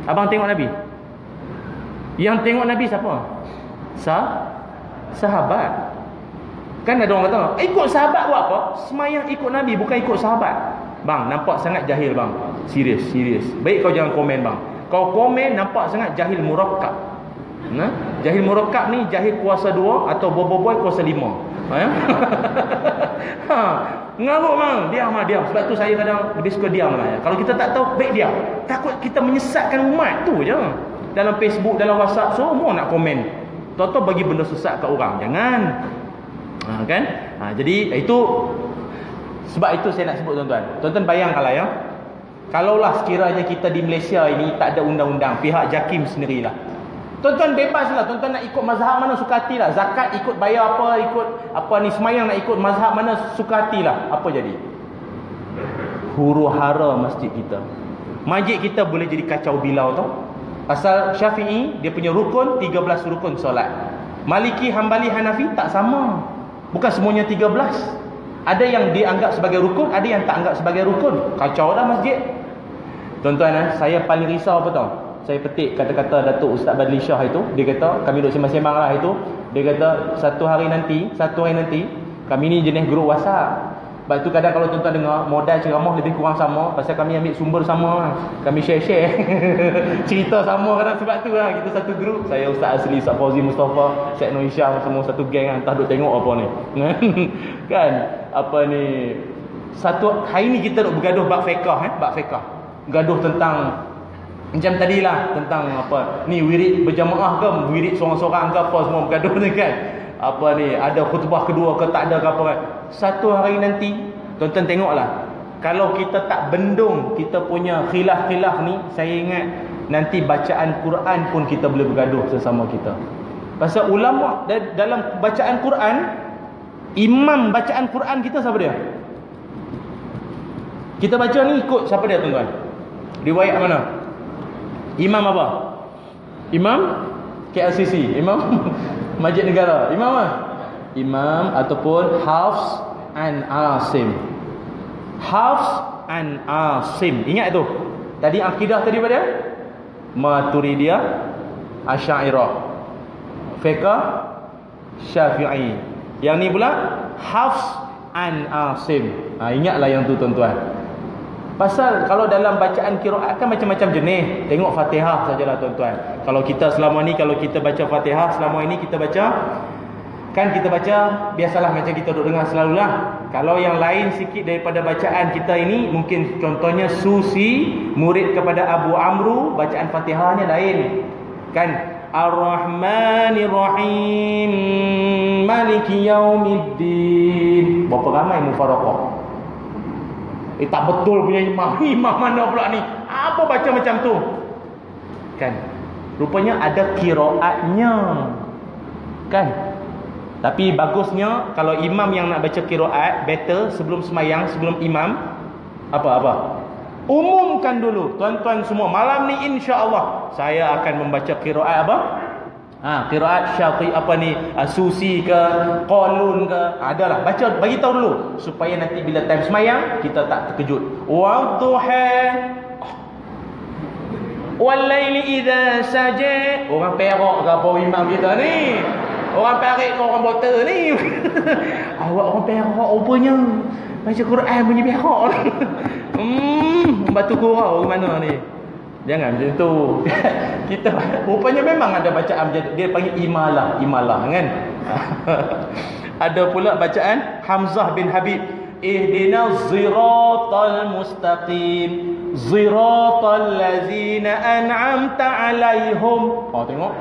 Abang tengok Nabi? Yang tengok Nabi siapa? Sa sahabat. Kan ada orang kata, ikut sahabat buat apa? Semayang ikut Nabi bukan ikut sahabat. Bang, nampak sangat jahil bang. Serius, serius. Baik kau jangan komen bang. Kau komen nampak sangat jahil murakkab. Nah, jahil murakkab ni jahil kuasa dua atau boboiboy kuasa lima. Ha, ya? *laughs* ha, ngaruk bang, diam lah diam. Sebab tu saya kadang lebih suka diam lah ya. Kalau kita tak tahu, baik diam. Takut kita menyesatkan umat tu je. Dalam Facebook, dalam WhatsApp, semua nak komen. Toto bagi benda sesat kat orang. Jangan. Ha, kan? Ha, jadi itu sebab itu saya nak sebut tuan-tuan. Tuan-tuan bayangkanlah ya. Kalaulah sekiranya kita di Malaysia ini tak ada undang-undang, pihak JAKIM sendirilah. Tuan-tuan bebas lah. Tuan-tuan nak ikut mazhab mana suka hati lah. Zakat ikut bayar apa, ikut apa ni semayang nak ikut mazhab mana suka hati lah. Apa jadi? Huru hara masjid kita. Masjid kita boleh jadi kacau bilau tau. Asal Syafi'i, dia punya rukun, 13 rukun solat. Maliki, Hambali, Hanafi tak sama. Bukan semuanya 13. Ada yang dianggap sebagai rukun, ada yang tak anggap sebagai rukun. Kacau dah masjid. Tuan-tuan, eh, saya paling risau apa tau? Saya petik kata-kata Datuk Ustaz Badli Shah itu. Dia kata kami duduk sembang-sembang lah itu. Dia kata satu hari nanti satu hari nanti kami ni jenis grup whatsapp. Sebab tu kadang kalau tuan-tuan dengar modal ceramah lebih kurang sama pasal kami ambil sumber sama. Kami share-share *laughs* cerita sama kadang sebab tu lah. Kita satu grup saya Ustaz Asli Ustaz Fauzi Mustafa Syed Nur Isyam semua satu geng kan entah duk tengok apa ni. *laughs* Kan? Apa ni? Satu hari ni kita duk bergaduh bab fiqah eh? Bab fiqah. Gaduh tentang macam tadilah tentang apa ni wirid berjamaah ke wirid seorang-seorang ke apa semua bergaduh *laughs* ni kan. Apa ni ada khutbah kedua ke tak ada ke apa kan. Satu hari nanti tuan-tuan tengoklah. Kalau kita tak bendung kita punya khilaf-khilaf ni saya ingat nanti bacaan Quran pun kita boleh bergaduh sesama kita. Pasal ulama dalam bacaan Quran imam bacaan Quran kita siapa dia? Kita baca ni ikut siapa dia tuan-tuan? Riwayat mana? Imam apa? Imam KLCC, Imam *laughs* Masjid Negara. Imam apa? Imam ataupun Hafs and Asim. Hafs and Asim. Ingat tu. Tadi akidah tadi pada Maturidiyah, Asy'ariyah. Fiqh Syafi'i. Yang ni pula Hafs and Asim. Ha, ingatlah yang tu tuan-tuan. Pasal kalau dalam bacaan kiraat kan macam-macam jenis. Tengok Fatihah sajalah tuan-tuan. Kalau kita selama ni kalau kita baca Fatihah selama ini kita baca kan kita baca biasalah macam kita duduk dengar selalulah. Kalau yang lain sikit daripada bacaan kita ini mungkin contohnya Susi murid kepada Abu Amru bacaan Fatihahnya lain. Kan Ar-Rahmanir Rahim Maliki Yaumiddin. Berapa ramai mufaraqah? Eh tak betul punya imam. Imam mana pula ni? Apa baca macam tu? Kan? Rupanya ada kiraatnya. Kan? Tapi bagusnya kalau imam yang nak baca kiraat better sebelum semayang, sebelum imam apa-apa? Umumkan dulu tuan-tuan semua malam ni insya-Allah saya akan membaca kiraat apa? Ha, qiraat syafi apa ni uh, susi ke qalun ke adalah baca bagi tahu dulu supaya nanti bila time semayang kita tak terkejut wadduha wal laili idza saja orang perak ke apa imam kita ni Orang Perak ke orang botol ni. *laughs* Awak orang Perak rupanya. Baca Quran punya Perak. *laughs* hmm, batu kurau ke mana ni? Jangan macam tu. *laughs* Kita rupanya memang ada bacaan dia panggil imalah, imalah kan. *laughs* ada pula bacaan Hamzah bin Habib ihdinas ziratal mustaqim ziratal ladzina an'amta alaihim. Oh tengok.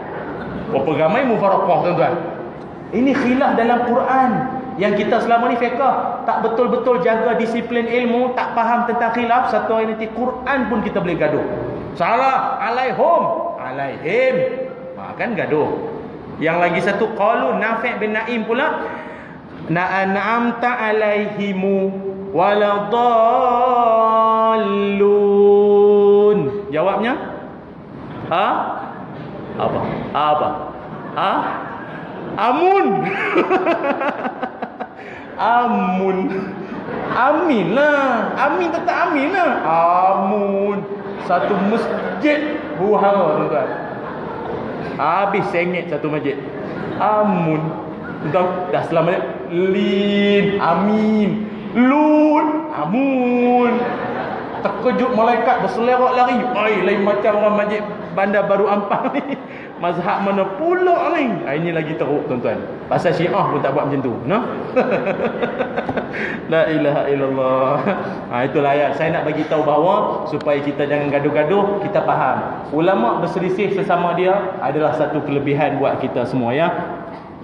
Berapa ramai mufarakah tuan-tuan. Ini khilaf dalam Quran yang kita selama ni fiqah tak betul-betul jaga disiplin ilmu, tak faham tentang khilaf, satu hari nanti Quran pun kita boleh gaduh. Salah alaihim, alaihim. Ha, kan gaduh. Yang lagi satu qalu Nafi' bin Naim pula na alaihimu waladallun. Jawabnya? Ha? Apa? Apa? Ha? Amun. *laughs* Amun. Amin lah. Amin tetap amin lah. Amun. Satu masjid buhara tuan-tuan. Habis sengit satu masjid. Amun. Tuan dah selamat lin. Amin. Lun. Amun. Terkejut malaikat berselerak lari. Ai, lain macam orang masjid bandar baru ampang ni. Mazhab mana pula ni? Ha, ini lagi teruk tuan-tuan. Pasal Syiah pun tak buat macam tu, no? *laughs* La ilaha illallah. Ha, itulah ayat. Saya nak bagi tahu bahawa supaya kita jangan gaduh-gaduh, kita faham. Ulama berselisih sesama dia adalah satu kelebihan buat kita semua ya.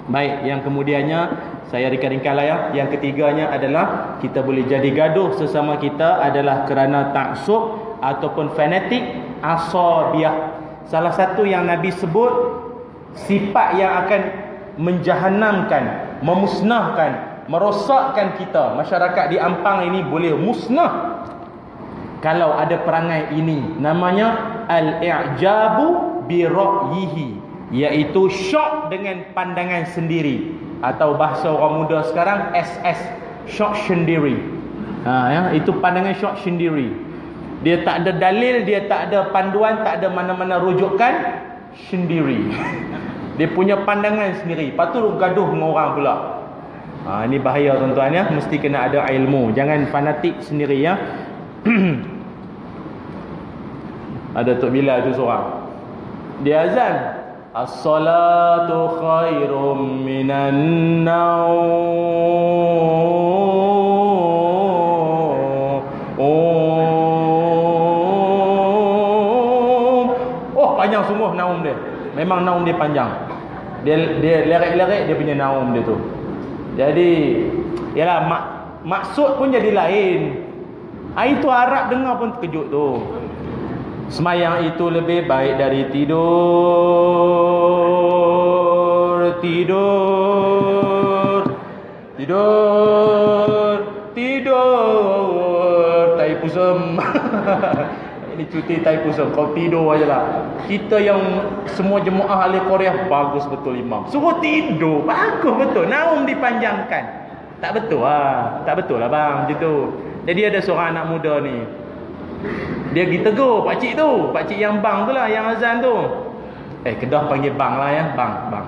Baik, yang kemudiannya saya ringkas-ringkaslah ya. Yang ketiganya adalah kita boleh jadi gaduh sesama kita adalah kerana taksub ataupun fanatik asabiah. Salah satu yang Nabi sebut sifat yang akan menjahanamkan, memusnahkan, merosakkan kita. Masyarakat di Ampang ini boleh musnah kalau ada perangai ini. Namanya al-i'jabu bi ra'yihi, iaitu syok dengan pandangan sendiri atau bahasa orang muda sekarang SS, syok sendiri. Ha ya, itu pandangan syok sendiri. Dia tak ada dalil, dia tak ada panduan, tak ada mana-mana rujukan sendiri. *laughs* Dia punya pandangan sendiri. Lepas tu gaduh dengan orang pula. Ha, ini bahaya tuan-tuan ya. Mesti kena ada ilmu. Jangan fanatik sendiri ya. *clears throat* ada Tok Bilal tu seorang. Dia azan. As-salatu khairum minan naum. Memang naum dia panjang. Dia dia lerek-lerek dia punya naum dia tu. Jadi yalah mak, maksud pun jadi lain. Ah itu Arab dengar pun terkejut tu. Semayang itu lebih baik dari tidur. Tidur. Tidur. Tidur. Tai pusam. *laughs* Ini cuti tai pusam. Kau tidur aja lah. Kita yang semua jemaah ahli Korea bagus betul imam. Suruh tidur. Bagus betul. Naum dipanjangkan. Tak betul lah. Tak betul lah bang. Macam tu. Jadi ada seorang anak muda ni. Dia pergi tegur pakcik tu. Pakcik yang bang tu lah. Yang azan tu. Eh kedah panggil bang lah ya. Bang. Bang.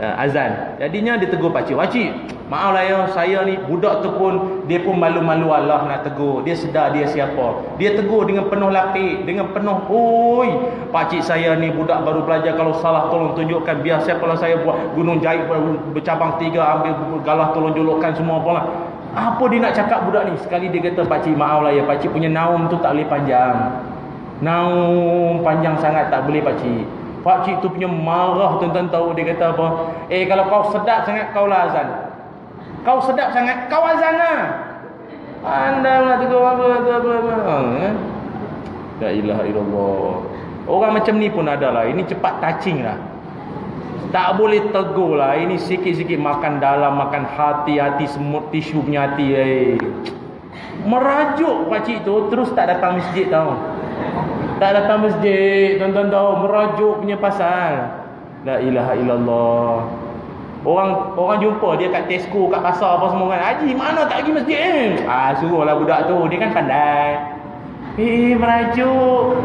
Uh, azan. Jadinya dia tegur pakcik. Pakcik. Maaf lah ya. Saya ni budak tu pun. Dia pun malu-malu Allah nak tegur. Dia sedar dia siapa. Dia tegur dengan penuh lapik. Dengan penuh. Oi. Pakcik saya ni budak baru belajar. Kalau salah tolong tunjukkan. Biasa kalau saya buat gunung jahit bercabang tiga. Ambil galah tolong julukkan semua apa lah. Apa dia nak cakap budak ni? Sekali dia kata, pakcik maaf lah ya. Pakcik punya naum tu tak boleh panjang. Naum panjang sangat tak boleh pakcik. Pakcik tu punya marah tuan-tuan tahu. Dia kata apa? Eh kalau kau sedap sangat kau lah azan. Kau sedap sangat kau azan lah. Pandang lah tegur apa apa apa. apa. Ha, Ya ilaha illallah. Orang macam ni pun ada lah. Ini cepat touching lah. Tak boleh tegur lah. Ini sikit-sikit makan dalam, makan hati-hati, semut tisu punya hati. Eh. Merajuk pakcik tu, terus tak datang masjid tau. Tak datang masjid, tuan-tuan tahu. Merajuk punya pasal. La ilaha illallah. Orang orang jumpa dia kat Tesco, kat pasar apa semua kan. Haji, mana tak pergi masjid eh? Ah, suruhlah budak tu. Dia kan pandai. Eh, merajuk.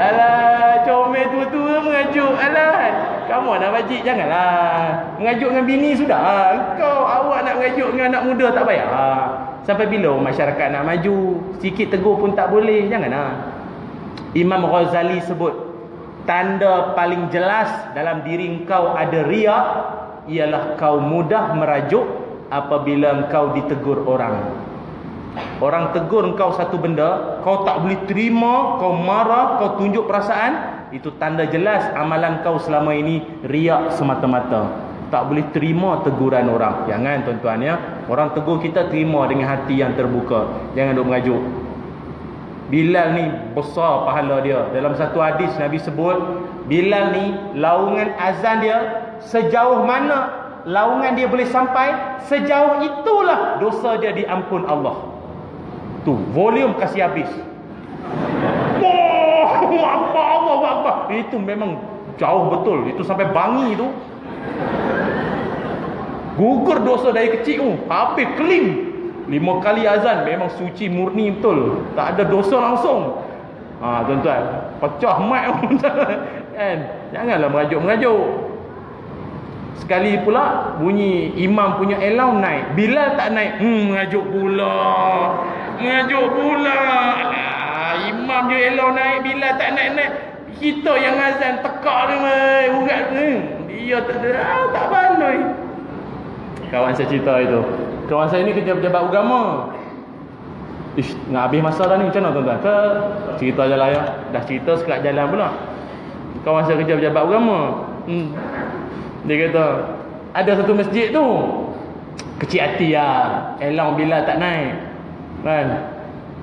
Alah, comel tua-tua merajuk. Alah, lama dah wajib janganlah. Mengajuk dengan bini sudah. Kau awak nak mengajuk dengan anak muda tak payah. Sampai bila masyarakat nak maju? Sikit tegur pun tak boleh. Janganlah. Imam Ghazali sebut tanda paling jelas dalam diri engkau ada riak ialah kau mudah merajuk apabila engkau ditegur orang. Orang tegur engkau satu benda, kau tak boleh terima, kau marah, kau tunjuk perasaan, itu tanda jelas amalan kau selama ini riak semata-mata. Tak boleh terima teguran orang. Jangan tuan-tuan ya. Orang tegur kita terima dengan hati yang terbuka. Jangan duk mengajuk. Bilal ni besar pahala dia. Dalam satu hadis Nabi sebut, Bilal ni laungan azan dia sejauh mana laungan dia boleh sampai, sejauh itulah dosa dia diampun Allah. Tu, volume kasih habis. Oh, apa Allah apa? Itu memang jauh betul. Itu sampai bangi tu. Gugur dosa dari kecil tu. Habis clean. Lima kali azan memang suci murni betul. Tak ada dosa langsung. Ha, tuan-tuan. Pecah mic *laughs* kan? Janganlah merajuk-merajuk. Sekali pula bunyi imam punya elau naik. Bila tak naik, hmm mengajuk pula. Mengajuk pula. Alah, imam je elau naik bila tak naik-naik. Kita yang azan tekak dia urat ni. Dia tak ada ah, tak pandai. Kawan saya cerita itu. Kawan saya ni kerja pejabat agama. Ish, nak habis masa dah ni macam mana tuan-tuan? Ke cerita je lah ya. Dah cerita sekat jalan pula. Kawan saya kerja pejabat agama. Hmm. Dia kata ada satu masjid tu kecil hati lah elang bila tak naik kan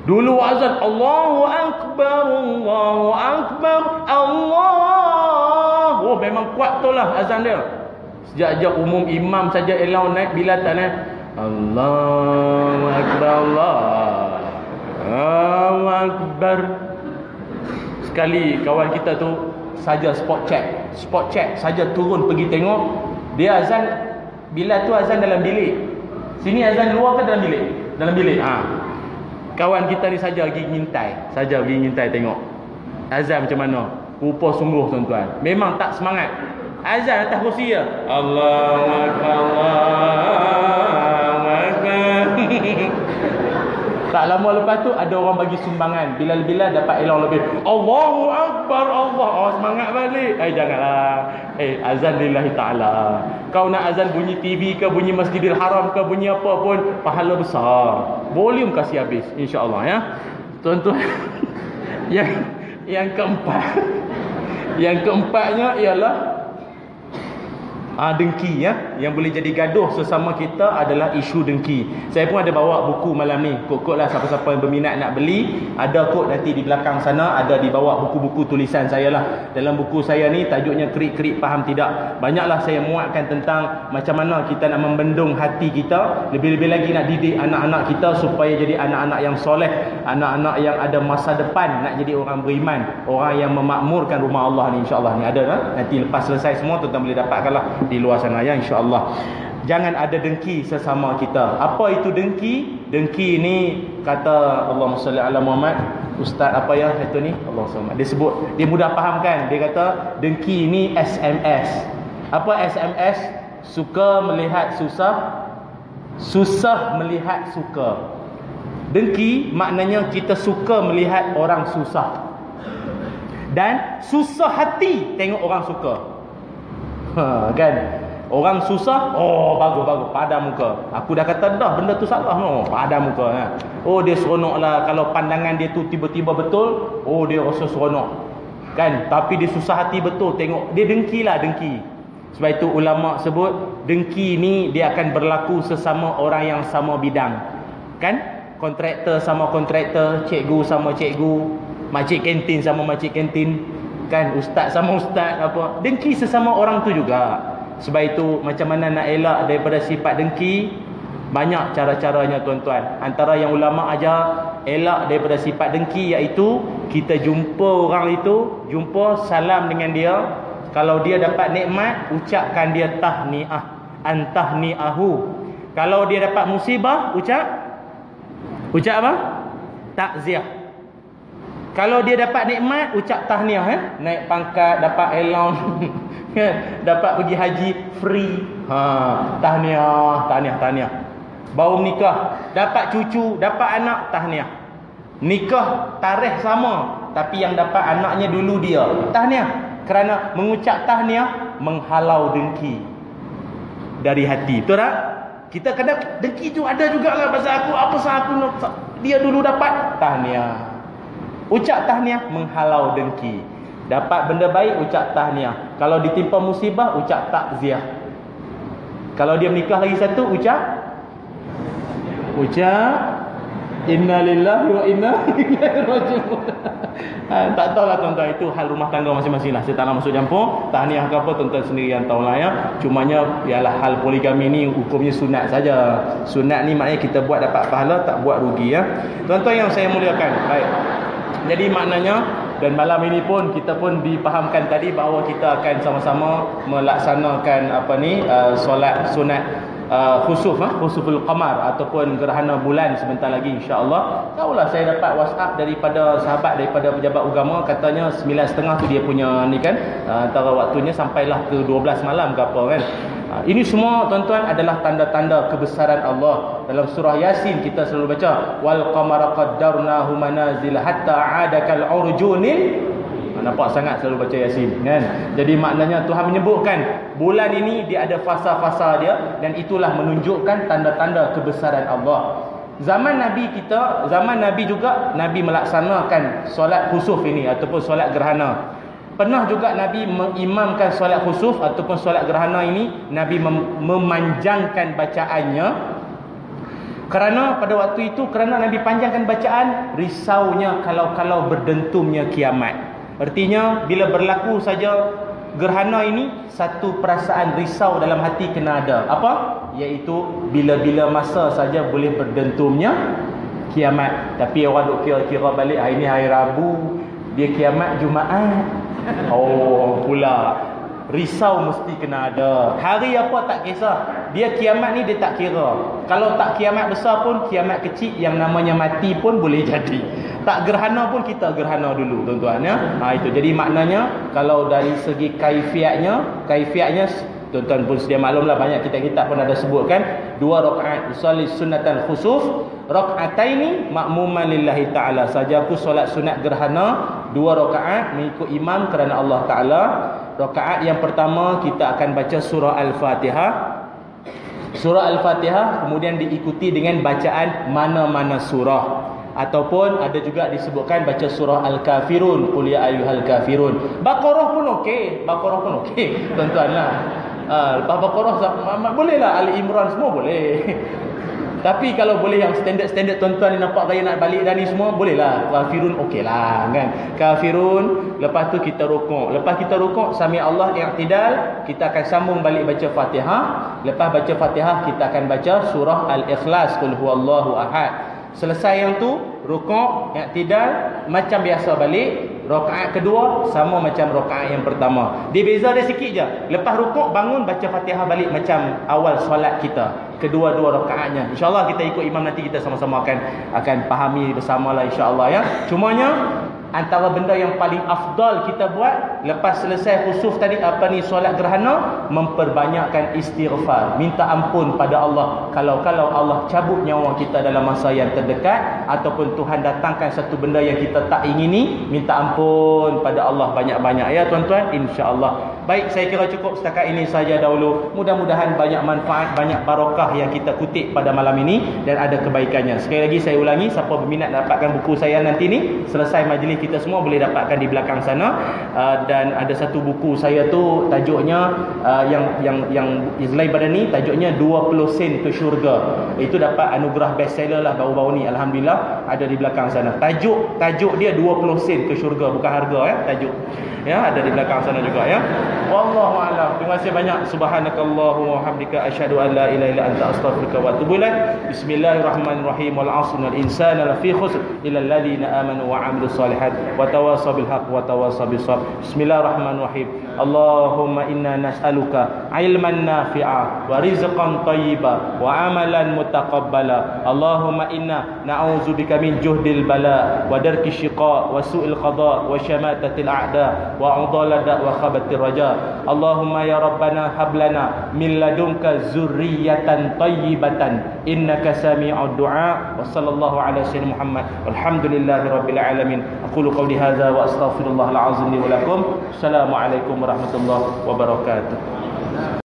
dulu azan Allahu Akbar Allahu Akbar Allah oh memang kuat tu lah azan dia sejak-sejak umum imam saja elang naik bila tak naik? Allahu Akbar Allah Allahu Akbar. Sekali kawan kita tu saja spot check. Spot check saja turun pergi tengok. Dia azan bila tu azan dalam bilik? Sini azan luar ke dalam bilik? Dalam bilik. Ha. kawan kita ni saja pergi ngintai. Saja pergi ngintai tengok. Azan macam mana? Rupa sungguh tuan-tuan. Memang tak semangat azan atas kursi Allahu akbar Tak lama lepas tu ada orang bagi sumbangan. Bila-bila dapat elong lebih. Allahu Akbar Allah. Oh semangat balik. Eh janganlah. Eh azan lillahi ta'ala. Kau nak azan bunyi TV ke bunyi Masjidil Haram ke bunyi apa pun. Pahala besar. Volume kasih habis. InsyaAllah ya. Tuan-tuan. *laughs* yang yang keempat. yang keempatnya ialah Ah dengki ya yang boleh jadi gaduh sesama kita adalah isu dengki. Saya pun ada bawa buku malam ni. Kok-koklah siapa-siapa yang berminat nak beli, ada kod nanti di belakang sana ada dibawa buku-buku tulisan saya lah. Dalam buku saya ni tajuknya kerik-kerik faham tidak. Banyaklah saya muatkan tentang macam mana kita nak membendung hati kita, lebih-lebih lagi nak didik anak-anak kita supaya jadi anak-anak yang soleh, anak-anak yang ada masa depan nak jadi orang beriman, orang yang memakmurkan rumah Allah ni insya-Allah ni ada lah. Nanti lepas selesai semua tuan-tuan boleh dapatkanlah di luar sana ya insyaallah. Jangan ada dengki sesama kita. Apa itu dengki? Dengki ini kata Allahumma salli ala Muhammad. Ustaz apa ya itu ni? Allah SWT dia sebut dia mudah fahamkan dia kata dengki ini SMS apa SMS suka melihat susah? Susah melihat suka. Dengki maknanya kita suka melihat orang susah. Dan susah hati tengok orang suka ha, kan? Orang susah oh bagus bagus. Padam muka. Aku dah kata dah benda tu salah no. Padam muka ha. oh dia seronok lah kalau pandangan dia tu tiba-tiba betul oh dia rasa seronok. Kan? Tapi dia susah hati betul. Tengok dia dengki lah dengki. Sebab itu ulama sebut dengki ni dia akan berlaku sesama orang yang sama bidang. Kan? Kontraktor sama kontraktor cikgu sama cikgu makcik kantin sama makcik kantin kan ustaz sama ustaz apa. Dengki sesama orang tu juga. Sebab itu macam mana nak elak daripada sifat dengki banyak cara-caranya tuan-tuan. Antara yang ulama ajar elak daripada sifat dengki iaitu kita jumpa orang itu jumpa salam dengan dia. Kalau dia dapat nikmat ucapkan dia tahniah. Antahniahu. Kalau dia dapat musibah ucap ucap apa? Takziah Kalau dia dapat nikmat, ucap tahniah eh. Naik pangkat, dapat kan? *laughs* dapat pergi haji free. Ha, tahniah, tahniah, tahniah. Baru menikah, dapat cucu, dapat anak, tahniah. Nikah tarikh sama, tapi yang dapat anaknya dulu dia. Tahniah. Kerana mengucap tahniah menghalau dengki dari hati. Betul tak? Kita kadang dengki tu ada jugalah pasal aku apa sah aku nak dia dulu dapat tahniah. Ucap tahniah menghalau dengki. Dapat benda baik ucap tahniah. Kalau ditimpa musibah ucap takziah. Kalau dia menikah lagi satu ucap ucap Inna lillahi wa inna ilaihi ha, *laughs* tak tahulah tuan-tuan itu hal rumah tangga masing-masing lah. Saya tak nak masuk campur. Tahniah ke apa tuan-tuan sendiri yang tahu lah ya. Cumanya ialah hal poligami ni hukumnya sunat saja. Sunat ni maknanya kita buat dapat pahala tak buat rugi ya. Tuan-tuan yang saya muliakan. Baik. Jadi maknanya dan malam ini pun kita pun dipahamkan tadi bahawa kita akan sama-sama melaksanakan apa ni uh, solat sunat uh, khusuf ha? khusuful qamar ataupun gerhana bulan sebentar lagi insya-Allah. Tahulah saya dapat WhatsApp daripada sahabat daripada pejabat agama katanya 9.30 tu dia punya ni kan uh, antara waktunya sampailah ke 12 malam ke apa kan. Uh, ini semua tuan-tuan adalah tanda-tanda kebesaran Allah. Dalam surah Yasin kita selalu baca wal qamara qaddarnahu manazil hatta 'ada kal urjunil. Nampak sangat selalu baca Yasin kan? Jadi maknanya Tuhan menyebutkan bulan ini dia ada fasa-fasa dia dan itulah menunjukkan tanda-tanda kebesaran Allah. Zaman Nabi kita zaman Nabi juga Nabi melaksanakan solat khusuf ini ataupun solat gerhana pernah juga Nabi mengimamkan solat khusuf ataupun solat gerhana ini Nabi mem memanjangkan bacaannya kerana pada waktu itu kerana Nabi panjangkan bacaan risaunya kalau-kalau berdentumnya kiamat Artinya bila berlaku saja gerhana ini satu perasaan risau dalam hati kena ada. Apa? Iaitu bila-bila masa saja boleh berdentumnya kiamat. Tapi orang duk kira-kira balik hari ini hari Rabu, dia kiamat Jumaat. Oh, pula risau mesti kena ada. Hari apa tak kisah. Dia kiamat ni dia tak kira. Kalau tak kiamat besar pun kiamat kecil yang namanya mati pun boleh *laughs* jadi. Tak gerhana pun kita gerhana dulu tuan-tuan ya. Ha itu. Jadi maknanya kalau dari segi kaifiatnya, kaifiatnya tuan-tuan pun sedia maklumlah banyak kitab-kitab pun ada sebutkan. Dua rakaat solat sunatan khusuf rakaataini makmuman lillahi taala. Saja aku solat sunat gerhana dua rakaat mengikut imam kerana Allah taala. Rakaat yang pertama kita akan baca surah al-fatihah. Surah al-fatihah kemudian diikuti dengan bacaan mana-mana surah. Ataupun ada juga disebutkan baca surah al-kafirun. Qul ya ayyuhal kafirun. Baqarah pun okey. Baqarah pun okey *laughs* tuan-tuan lah Ha, lepas Baqarah boleh lah Ali Imran semua boleh. *laughs* Tapi kalau boleh yang standard-standard tuan-tuan ni nampak gaya nak balik dan ni semua boleh lah. Kafirun okey lah kan. Kafirun lepas tu kita rukuk. Lepas kita rukuk sami Allah i'tidal kita akan sambung balik baca Fatihah. Lepas baca Fatihah kita akan baca surah Al-Ikhlas qul huwallahu ahad. Selesai yang tu rukuk i'tidal macam biasa balik Rakaat kedua sama macam rakaat yang pertama. Dia beza dia sikit je. Lepas rukuk bangun baca Fatihah balik macam awal solat kita. Kedua-dua rakaatnya. Insya-Allah kita ikut imam nanti kita sama-sama akan akan fahami bersamalah insya-Allah ya. Cumanya antara benda yang paling afdal kita buat lepas selesai khusuf tadi apa ni solat gerhana memperbanyakkan istighfar. Minta ampun pada Allah. Kalau-kalau Allah cabut nyawa kita dalam masa yang terdekat ataupun Tuhan datangkan satu benda yang kita tak ingini minta ampun pada Allah banyak-banyak. Ya tuan-tuan? insya-Allah. Baik saya kira cukup setakat ini saja dahulu. Mudah-mudahan banyak manfaat banyak barakah yang kita kutip pada malam ini dan ada kebaikannya. Sekali lagi saya ulangi siapa berminat dapatkan buku saya nanti ni selesai majlis kita semua boleh dapatkan di belakang sana. Uh, dan ada satu buku saya tu tajuknya uh, yang yang yang selain pada ni tajuknya 20 sen ke syurga. Itu dapat anugerah bestseller lah baru-baru ni alhamdulillah ada di belakang sana. Tajuk tajuk dia 20 sen ke syurga bukan harga ya tajuk. Ya ada di belakang sana juga ya. Wallahu alam. Terima kasih banyak. Subhanakallahumma hamdika asyhadu an la ilaha illa anta astaghfiruka wa atubu ilaik. Bismillahirrahmanirrahim. Wal 'asri wal insana lafi khusr illa alladhina amanu wa 'amilus solihat wa tawasaw bil haqq wa tawasaw bis sabr. Bismillahirrahmanirrahim Allahumma inna nas'aluka ilman nafi'a wa rizqan tayyiba wa amalan mutaqabbala. Allahumma inna na'udzubika min juhdil bala wa darki syiqa wa su'il qada wa syamatatil a'da wa udalada wa khabatir raja. Allahumma ya rabbana hablana min ladunka zurriyatan tayyibatan. Innaka sami'ud du'a. Wa sallallahu ala sayyidina Muhammad. Walhamdulillahi rabbil alamin. Aqulu qawli hadza wa astaghfirullah al-azim warahmatullahi wabarakatuh